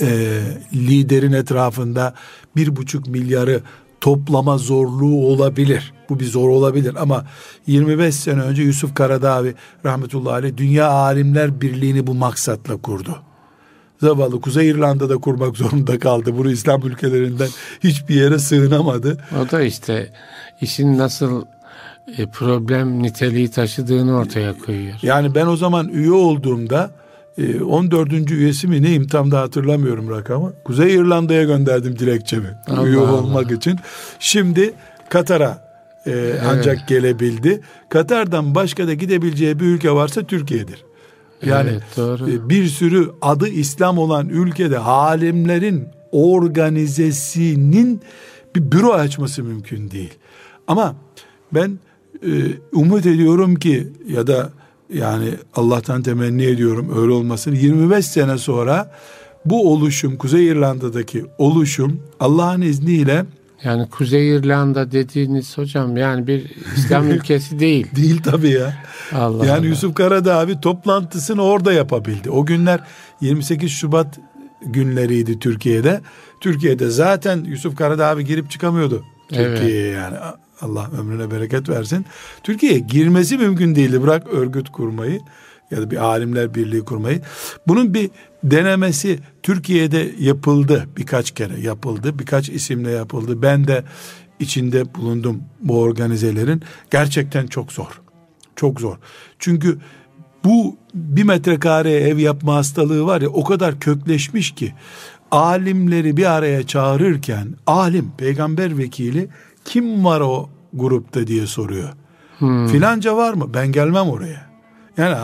e, liderin etrafında bir buçuk milyarı toplama zorluğu olabilir. Bu bir zor olabilir ama 25 sene önce Yusuf Karadağvi rahmetullahi aleyh Dünya Alimler Birliği'ni bu maksatla kurdu. Zavallı Kuzey İrlanda'da kurmak zorunda kaldı. Bunu İslam ülkelerinden hiçbir yere sığınamadı. O da işte işin nasıl e, problem niteliği taşıdığını ortaya koyuyor. Yani ben o zaman üye olduğumda 14. E, üyesi mi neyim tam da hatırlamıyorum rakamı. Kuzey İrlanda'ya gönderdim dilekçemi Allah üye Allah. olmak için. Şimdi Katar'a e, evet. ancak gelebildi. Katar'dan başka da gidebileceği bir ülke varsa Türkiye'dir. Yani evet, doğru. E, bir sürü adı İslam olan ülkede alimlerin organizesinin bir büro açması mümkün değil. Ama ben e, umut ediyorum ki ya da yani Allah'tan temenni ediyorum öyle olmasını 25 sene sonra bu oluşum Kuzey İrlanda'daki oluşum Allah'ın izniyle yani Kuzey İrlanda dediğiniz hocam yani bir İslam ülkesi değil. değil tabii ya. Allah yani Allah. Yusuf Karadağ abi toplantısını orada yapabildi. O günler 28 Şubat günleriydi Türkiye'de. Türkiye'de zaten Yusuf Karadağ abi girip çıkamıyordu. Türkiye'ye evet. yani Allah ömrüne bereket versin. Türkiye'ye girmesi mümkün değildi. Bırak örgüt kurmayı ya da bir alimler birliği kurmayı. Bunun bir denemesi Türkiye'de yapıldı. Birkaç kere yapıldı. Birkaç isimle yapıldı. Ben de içinde bulundum bu organizelerin. Gerçekten çok zor. Çok zor. Çünkü bu bir metrekare ev yapma hastalığı var ya o kadar kökleşmiş ki alimleri bir araya çağırırken alim peygamber vekili kim var o grupta diye soruyor. Hmm. Filanca var mı? Ben gelmem oraya. Yani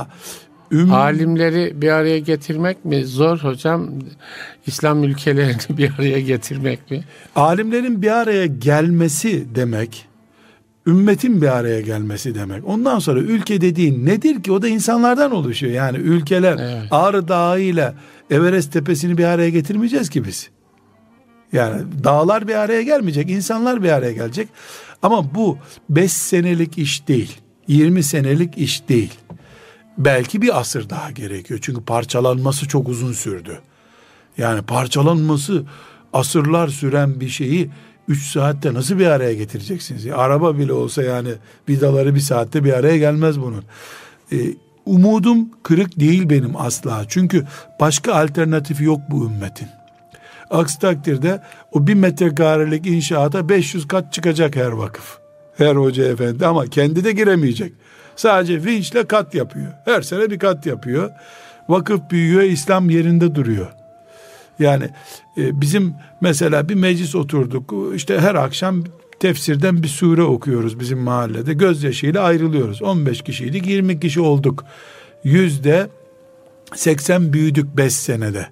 üm... alimleri bir araya getirmek mi zor hocam? İslam ülkelerini bir araya getirmek mi? Alimlerin bir araya gelmesi demek ümmetin bir araya gelmesi demek. Ondan sonra ülke dediğin nedir ki? O da insanlardan oluşuyor. Yani ülkeler evet. Ağrı Dağı ile Everest Tepesi'ni bir araya getirmeyeceğiz ki biz. Yani dağlar bir araya gelmeyecek, insanlar bir araya gelecek. Ama bu 5 senelik iş değil, 20 senelik iş değil. Belki bir asır daha gerekiyor. Çünkü parçalanması çok uzun sürdü. Yani parçalanması asırlar süren bir şeyi 3 saatte nasıl bir araya getireceksiniz? Araba bile olsa yani vidaları bir saatte bir araya gelmez bunun. Ee, umudum kırık değil benim asla. Çünkü başka alternatifi yok bu ümmetin. Aksi takdirde o bir metrekarelik inşaata 500 kat çıkacak her vakıf. Her hoca efendi ama kendi de giremeyecek. Sadece vinçle kat yapıyor. Her sene bir kat yapıyor. Vakıf büyüyor, İslam yerinde duruyor. Yani e, bizim mesela bir meclis oturduk. İşte her akşam tefsirden bir sure okuyoruz bizim mahallede. Gözyaşıyla ayrılıyoruz. 15 kişiydik, 20 kişi olduk. Yüzde 80 büyüdük 5 senede.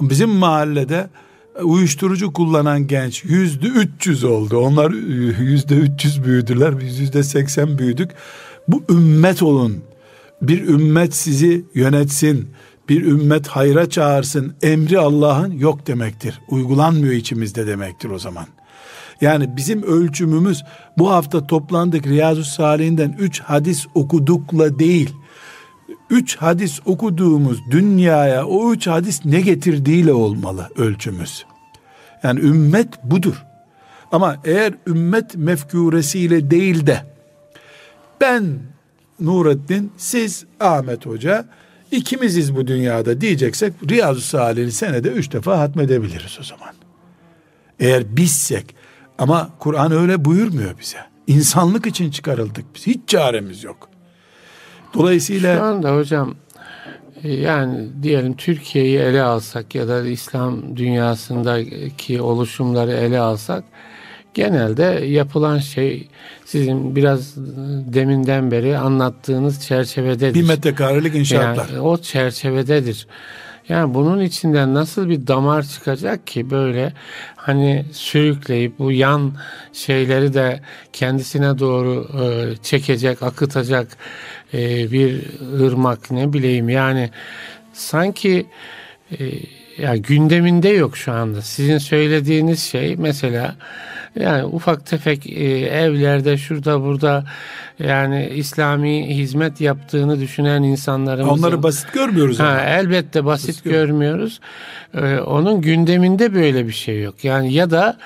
Bizim mahallede uyuşturucu kullanan genç yüzde 300 oldu. Onlar yüzde 300 büyüdüler. Biz yüzde 80 büyüdük. Bu ümmet olun. Bir ümmet sizi yönetsin. Bir ümmet hayra çağırsın. Emri Allah'ın yok demektir. Uygulanmıyor içimizde demektir o zaman. Yani bizim ölçümümüz bu hafta toplandık Riyazu Salih'inden 3 hadis okudukla değil. üç hadis okuduğumuz dünyaya o üç hadis ne getirdiğiyle olmalı ölçümüz. Yani ümmet budur. Ama eğer ümmet mefkuresiyle değil de ben Nurettin siz Ahmet Hoca ikimiziz bu dünyada diyeceksek Riyazu Salih'i senede üç defa hatmedebiliriz o zaman. Eğer bizsek ama Kur'an öyle buyurmuyor bize. İnsanlık için çıkarıldık biz. Hiç çaremiz yok. Dolayısıyla... Şu anda hocam yani diyelim Türkiye'yi ele alsak ya da İslam dünyasındaki oluşumları ele alsak genelde yapılan şey sizin biraz deminden beri anlattığınız çerçevededir. Bir metrekarelik inşaatlar. Yani o çerçevededir. Yani bunun içinden nasıl bir damar çıkacak ki böyle hani sürükleyip bu yan şeyleri de kendisine doğru e, çekecek, akıtacak e, bir ırmak ne bileyim yani sanki e, ya gündeminde yok şu anda. Sizin söylediğiniz şey mesela yani ufak tefek e, evlerde şurada burada yani İslami hizmet yaptığını düşünen insanlarımız onları basit görmüyoruz. Ha, elbette basit, basit görmüyoruz. Ee, onun gündeminde böyle bir şey yok. Yani ya da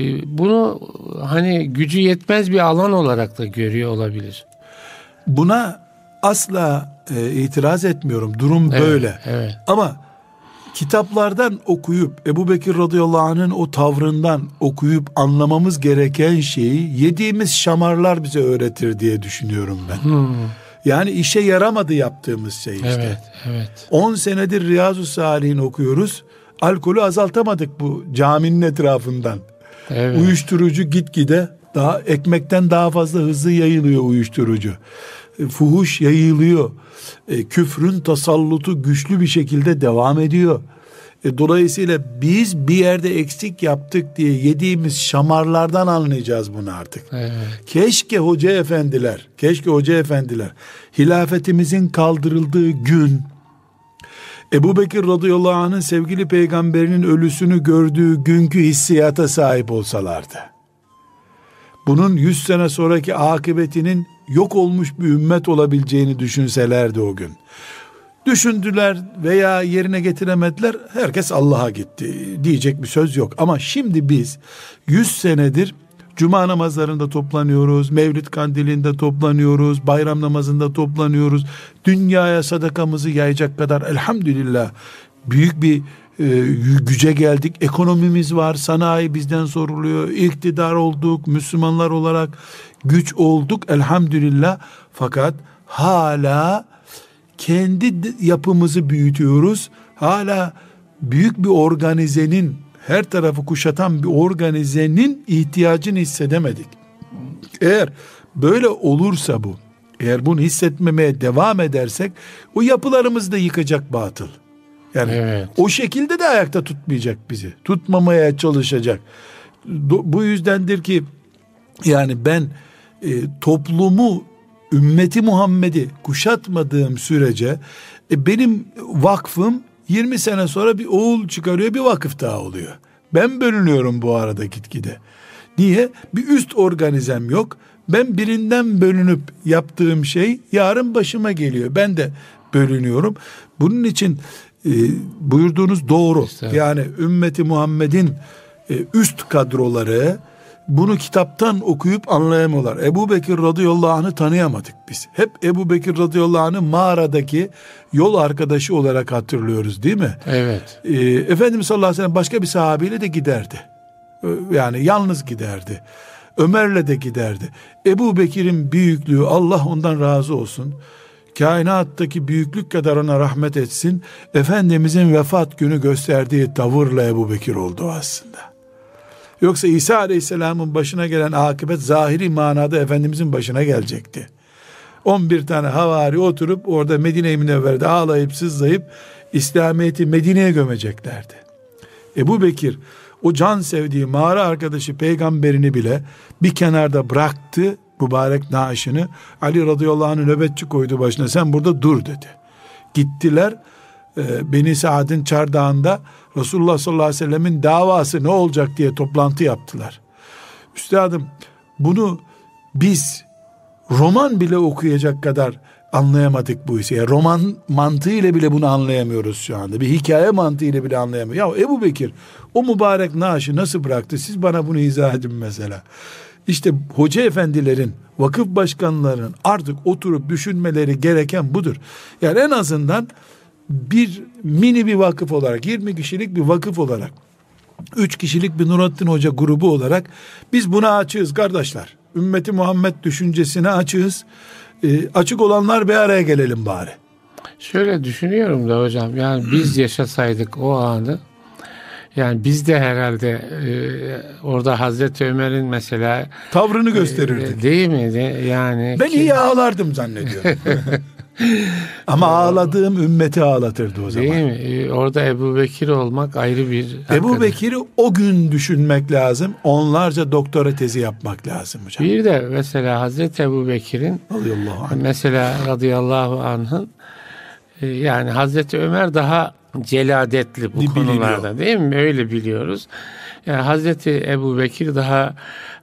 e, bunu hani gücü yetmez bir alan olarak da görüyor olabilir. Buna asla e, itiraz etmiyorum. Durum evet, böyle. Evet. Ama kitaplardan okuyup Ebu Bekir radıyallahu anh'ın o tavrından okuyup anlamamız gereken şeyi yediğimiz şamarlar bize öğretir diye düşünüyorum ben. Hmm. Yani işe yaramadı yaptığımız şey işte. Evet, evet. 10 senedir Riyazu Salih'in okuyoruz. Alkolü azaltamadık bu caminin etrafından. Evet. Uyuşturucu gitgide daha ekmekten daha fazla hızlı yayılıyor uyuşturucu. E, fuhuş yayılıyor. E, küfrün tasallutu güçlü bir şekilde devam ediyor. E, dolayısıyla biz bir yerde eksik yaptık diye yediğimiz şamarlardan anlayacağız bunu artık. Evet. Keşke hoca efendiler, keşke hoca efendiler hilafetimizin kaldırıldığı gün Ebu Bekir radıyallahu anh'ın sevgili peygamberinin ölüsünü gördüğü günkü hissiyata sahip olsalardı. Bunun yüz sene sonraki akıbetinin yok olmuş bir ümmet olabileceğini düşünselerdi o gün. Düşündüler veya yerine getiremediler. Herkes Allah'a gitti. Diyecek bir söz yok. Ama şimdi biz 100 senedir Cuma namazlarında toplanıyoruz, Mevlid kandilinde toplanıyoruz, bayram namazında toplanıyoruz. Dünyaya sadakamızı yayacak kadar elhamdülillah büyük bir e, güce geldik. Ekonomimiz var, sanayi bizden soruluyor, iktidar olduk, Müslümanlar olarak güç olduk elhamdülillah. Fakat hala kendi yapımızı büyütüyoruz. Hala büyük bir organizenin her tarafı kuşatan bir organizenin ihtiyacını hissedemedik. Eğer böyle olursa bu, eğer bunu hissetmemeye devam edersek o yapılarımızı da yıkacak batıl. Yani evet. o şekilde de ayakta tutmayacak bizi. Tutmamaya çalışacak. Bu yüzdendir ki yani ben e, toplumu ümmeti Muhammed'i kuşatmadığım sürece e, benim vakfım 20 sene sonra bir oğul çıkarıyor bir vakıf daha oluyor. Ben bölünüyorum bu arada gitgide. Niye? Bir üst organizem yok. Ben birinden bölünüp yaptığım şey yarın başıma geliyor. Ben de bölünüyorum. Bunun için e, buyurduğunuz doğru. Yani ümmeti Muhammed'in e, üst kadroları bunu kitaptan okuyup anlayamıyorlar. Ebu Bekir radıyallahu anh'ı tanıyamadık biz. Hep Ebu Bekir radıyallahu anh'ı mağaradaki yol arkadaşı olarak hatırlıyoruz değil mi? Evet. Ee, Efendimiz sallallahu aleyhi ve sellem başka bir sahabeyle de giderdi. Ee, yani yalnız giderdi. Ömer'le de giderdi. Ebu Bekir'in büyüklüğü Allah ondan razı olsun. Kainattaki büyüklük kadar ona rahmet etsin. Efendimizin vefat günü gösterdiği tavırla Ebu Bekir oldu aslında. Yoksa İsa Aleyhisselam'ın başına gelen akıbet zahiri manada Efendimizin başına gelecekti. 11 tane havari oturup orada Medine-i Münevver'de ağlayıp sızlayıp İslamiyet'i Medine'ye gömeceklerdi. Ebu Bekir o can sevdiği mağara arkadaşı peygamberini bile bir kenarda bıraktı mübarek naaşını Ali radıyallahu anh'ı nöbetçi koydu başına sen burada dur dedi. Gittiler e, Beni Saad'ın çardağında Resulullah sallallahu aleyhi ve sellemin davası ne olacak diye toplantı yaptılar. Üstadım bunu biz roman bile okuyacak kadar anlayamadık bu işi. Yani roman mantığıyla bile bunu anlayamıyoruz şu anda. Bir hikaye mantığıyla bile anlayamıyoruz. Ya Ebu Bekir o mübarek naaşı nasıl bıraktı? Siz bana bunu izah edin mesela. İşte hoca efendilerin, vakıf başkanlarının artık oturup düşünmeleri gereken budur. Yani en azından bir mini bir vakıf olarak, 20 kişilik bir vakıf olarak, 3 kişilik bir Nurattin Hoca grubu olarak biz buna açığız kardeşler. Ümmeti Muhammed düşüncesine açığız. E, açık olanlar bir araya gelelim bari. Şöyle düşünüyorum da hocam yani biz yaşasaydık o anı yani biz de herhalde e, orada Hazreti Ömer'in mesela tavrını gösterirdik. E, değil mi? Yani ben ki... iyi ağlardım zannediyorum. Ama ağladığım ümmeti ağlatırdı o zaman. Değil mi? E, orada Ebu Bekir olmak ayrı bir... Ebu Bekir'i o gün düşünmek lazım. Onlarca doktora tezi yapmak lazım hocam. Bir de mesela Hazreti Ebu Bekir'in mesela radıyallahu anh'ın e, yani Hazreti Ömer daha celadetli bu Biliniyor. konularda değil mi? Öyle biliyoruz. Yani Hazreti Ebu Bekir daha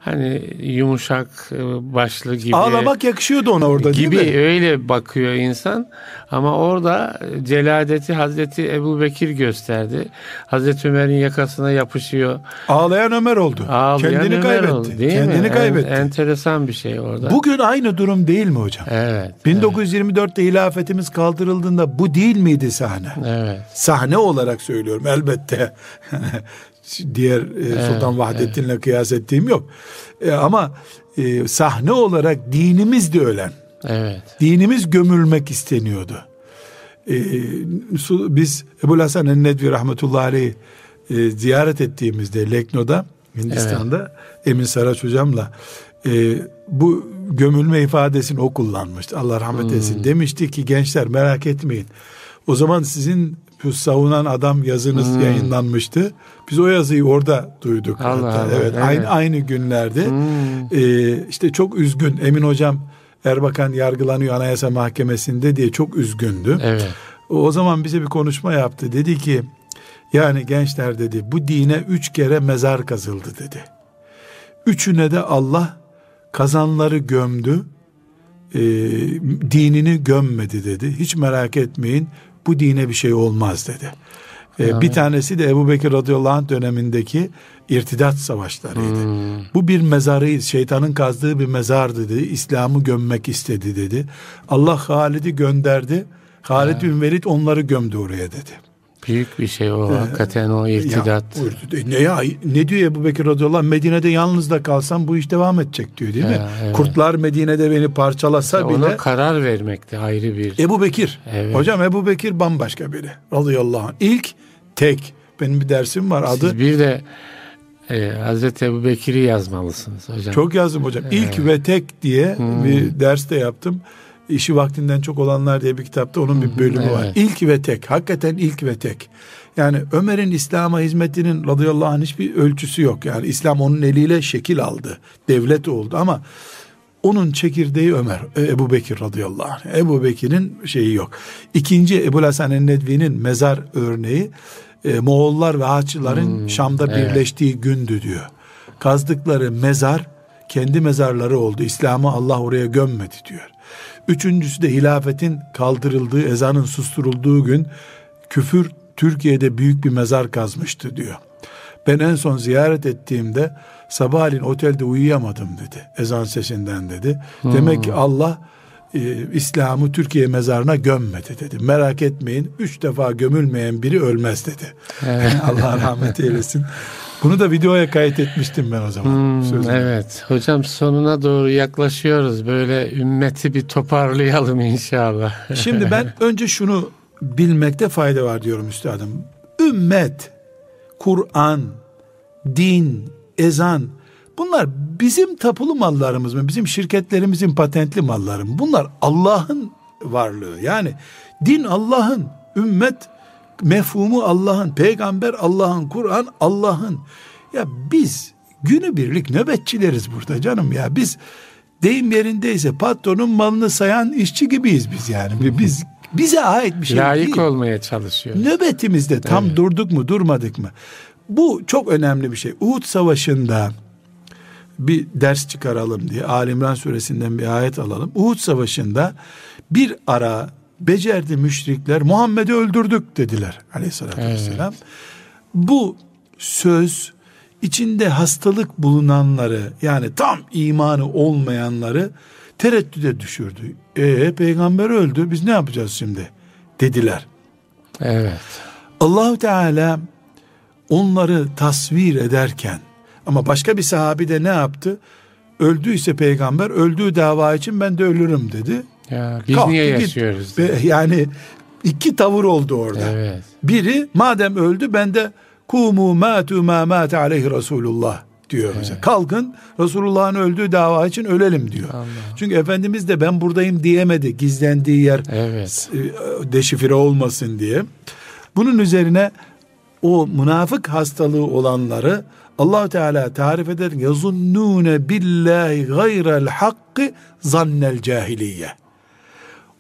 hani yumuşak e, başlı gibi. Ağlamak yakışıyordu ona orada gibi değil mi? öyle bakıyor insan. Ama orada celadeti Hazreti Ebu Bekir gösterdi. Hazreti Ömer'in yakasına yapışıyor. Ağlayan Ömer oldu. Ağlayan Kendini Ömer kaybetti. Oldu, değil Kendini mi? kaybetti. En, enteresan bir şey orada. Bugün aynı durum değil mi hocam? Evet. 1924'te evet. hilafetimiz kaldırıldığında bu değil miydi sahne? Evet. Sahne olarak söylüyorum elbette. diğer e, Sultan evet, Vahdettin'le evet. kıyas ettiğim yok. E, ama e, sahne olarak dinimiz de ölen. Evet. Dinimiz gömülmek isteniyordu. E, biz Ebu Hasan el-Nedvi rahmetullahi aleyh e, ziyaret ettiğimizde Lekno'da Hindistan'da evet. Emin Saraç hocamla e, bu gömülme ifadesini o kullanmıştı. Allah rahmet eylesin. Hmm. Demişti ki gençler merak etmeyin. O zaman sizin savunan adam yazınız hmm. yayınlanmıştı. Biz o yazıyı orada duyduk. Allah hatta. Allah, evet, evet aynı aynı günlerde. Hmm. Ee, işte çok üzgün Emin hocam Erbakan yargılanıyor Anayasa Mahkemesi'nde diye çok üzgündü. Evet. O zaman bize bir konuşma yaptı. Dedi ki yani gençler dedi bu dine üç kere mezar kazıldı dedi. Üçüne de Allah kazanları gömdü. E, dinini gömmedi dedi. Hiç merak etmeyin bu dine bir şey olmaz dedi. Ee, bir tanesi de Ebu Bekir radıyallahu anh dönemindeki irtidat savaşlarıydı. Hmm. Bu bir mezarı, şeytanın kazdığı bir mezardı dedi. İslam'ı gömmek istedi dedi. Allah Halid'i gönderdi. Halid bin Velid onları gömdü oraya dedi. Büyük bir şey o ee, hakikaten o irtidat. Ya, ne ya ne diyor Ebu Bekir radıyallahu anh Medine'de yalnız da kalsam bu iş devam edecek diyor değil mi? Evet. Kurtlar Medine'de beni parçalasa ya, bile. Ona karar vermekti ayrı bir. Ebu Bekir. Evet. Hocam Ebu Bekir bambaşka biri radıyallahu anh. İlk tek benim bir dersim var adı. Siz bir de e, Hazreti Ebu Bekir'i yazmalısınız hocam. Çok yazdım hocam. İlk evet. ve tek diye hmm. bir ders de yaptım. İşi vaktinden çok olanlar diye bir kitapta onun bir bölümü evet. var. İlk ve tek. Hakikaten ilk ve tek. Yani Ömer'in İslam'a hizmetinin radıyallahu anh hiçbir ölçüsü yok. Yani İslam onun eliyle şekil aldı. Devlet oldu ama onun çekirdeği Ömer, e, Ebu Bekir radıyallahu anh. Ebu Bekir'in şeyi yok. İkinci Ebu Hasan el-Nedvi'nin mezar örneği e, Moğollar ve Haçlıların hmm, Şam'da evet. birleştiği gündü diyor. Kazdıkları mezar kendi mezarları oldu. İslam'ı Allah oraya gömmedi diyor. Üçüncüsü de hilafetin kaldırıldığı, ezanın susturulduğu gün küfür Türkiye'de büyük bir mezar kazmıştı diyor. Ben en son ziyaret ettiğimde sabahleyin otelde uyuyamadım dedi. Ezan sesinden dedi. Hmm. Demek ki Allah e, İslam'ı Türkiye mezarına gömmedi dedi. Merak etmeyin üç defa gömülmeyen biri ölmez dedi. Evet. Allah rahmet eylesin. Bunu da videoya kayıt etmiştim ben o zaman. Hmm, evet. Hocam sonuna doğru yaklaşıyoruz. Böyle ümmeti bir toparlayalım inşallah. Şimdi ben önce şunu bilmekte fayda var diyorum üstadım. Ümmet, Kur'an, din, ezan bunlar bizim tapulu mallarımız mı? Bizim şirketlerimizin patentli malları mı? Bunlar Allah'ın varlığı. Yani din Allah'ın, ümmet mefhumu Allah'ın, peygamber Allah'ın, Kur'an Allah'ın. Ya biz günübirlik nöbetçileriz burada canım ya. Biz deyim yerindeyse patronun malını sayan işçi gibiyiz biz yani. Biz bize ait bir şey Layık değil. olmaya çalışıyor. Nöbetimizde tam evet. durduk mu durmadık mı? Bu çok önemli bir şey. Uhud Savaşı'nda bir ders çıkaralım diye Ali İmran suresinden bir ayet alalım. Uhud Savaşı'nda Bir ara becerdi müşrikler Muhammed'i öldürdük dediler aleyhissalatü Evet. vesselam. Bu söz içinde hastalık bulunanları yani tam imanı olmayanları tereddüde düşürdü. E peygamber öldü biz ne yapacağız şimdi dediler. Evet. Allahu Teala onları tasvir ederken ama başka bir sahabi de ne yaptı? Öldüyse peygamber öldüğü dava için ben de ölürüm dedi. Ya biz Kalktı niye yaşıyoruz? Ve yani iki tavır oldu orada. Evet. Biri madem öldü ben de kumu matu ma mate aleyhi Resulullah diyor bize. Kalkın Resulullah'ın öldüğü dava için ölelim diyor. Allah. Çünkü Efendimiz de ben buradayım diyemedi. Gizlendiği yer Evet. e, deşifre olmasın diye. Bunun üzerine o münafık hastalığı olanları allah Teala tarif eder. Yazunnune billahi gayrel hakkı zannel cahiliye.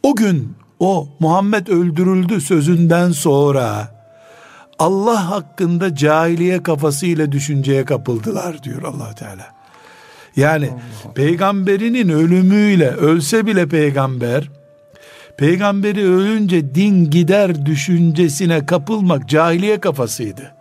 O gün o Muhammed öldürüldü sözünden sonra Allah hakkında cahiliye kafasıyla düşünceye kapıldılar diyor allah Teala. Yani peygamberinin ölümüyle ölse bile peygamber peygamberi ölünce din gider düşüncesine kapılmak cahiliye kafasıydı.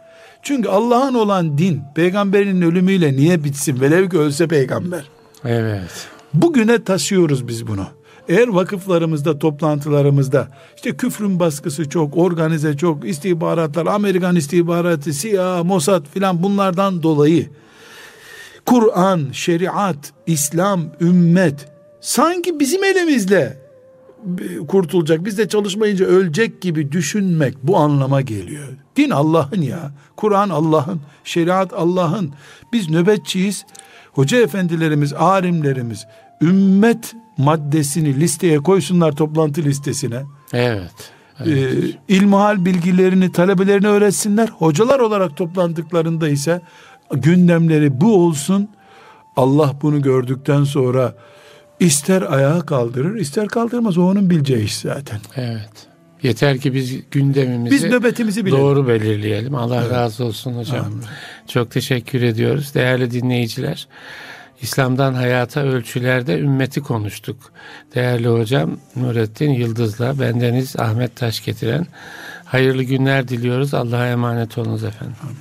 Çünkü Allah'ın olan din peygamberinin ölümüyle niye bitsin velev ki ölse peygamber. Evet. Bugüne taşıyoruz biz bunu. Eğer vakıflarımızda, toplantılarımızda işte küfrün baskısı çok, organize çok, istihbaratlar, Amerikan istihbaratı, CIA, Mossad filan bunlardan dolayı Kur'an, şeriat, İslam, ümmet sanki bizim elimizle kurtulacak, biz de çalışmayınca ölecek gibi düşünmek bu anlama geliyor. Din Allah'ın ya, Kur'an Allah'ın, şeriat Allah'ın. Biz nöbetçiyiz. Hoca efendilerimiz, alimlerimiz ümmet maddesini listeye koysunlar toplantı listesine. Evet. Ee, ilmihal bilgilerini talebelerine öğretsinler. Hocalar olarak toplandıklarında ise gündemleri bu olsun. Allah bunu gördükten sonra ister ayağa kaldırır, ister kaldırmaz. O onun bileceği iş zaten. Evet. Yeter ki biz gündemimizi Biz nöbetimizi bilelim. doğru belirleyelim. Allah razı olsun hocam. Amin. Çok teşekkür ediyoruz. Değerli dinleyiciler, İslam'dan hayata ölçülerde ümmeti konuştuk. Değerli hocam Nurettin Yıldız'la bendeniz Ahmet Taş getiren hayırlı günler diliyoruz. Allah'a emanet olunuz efendim.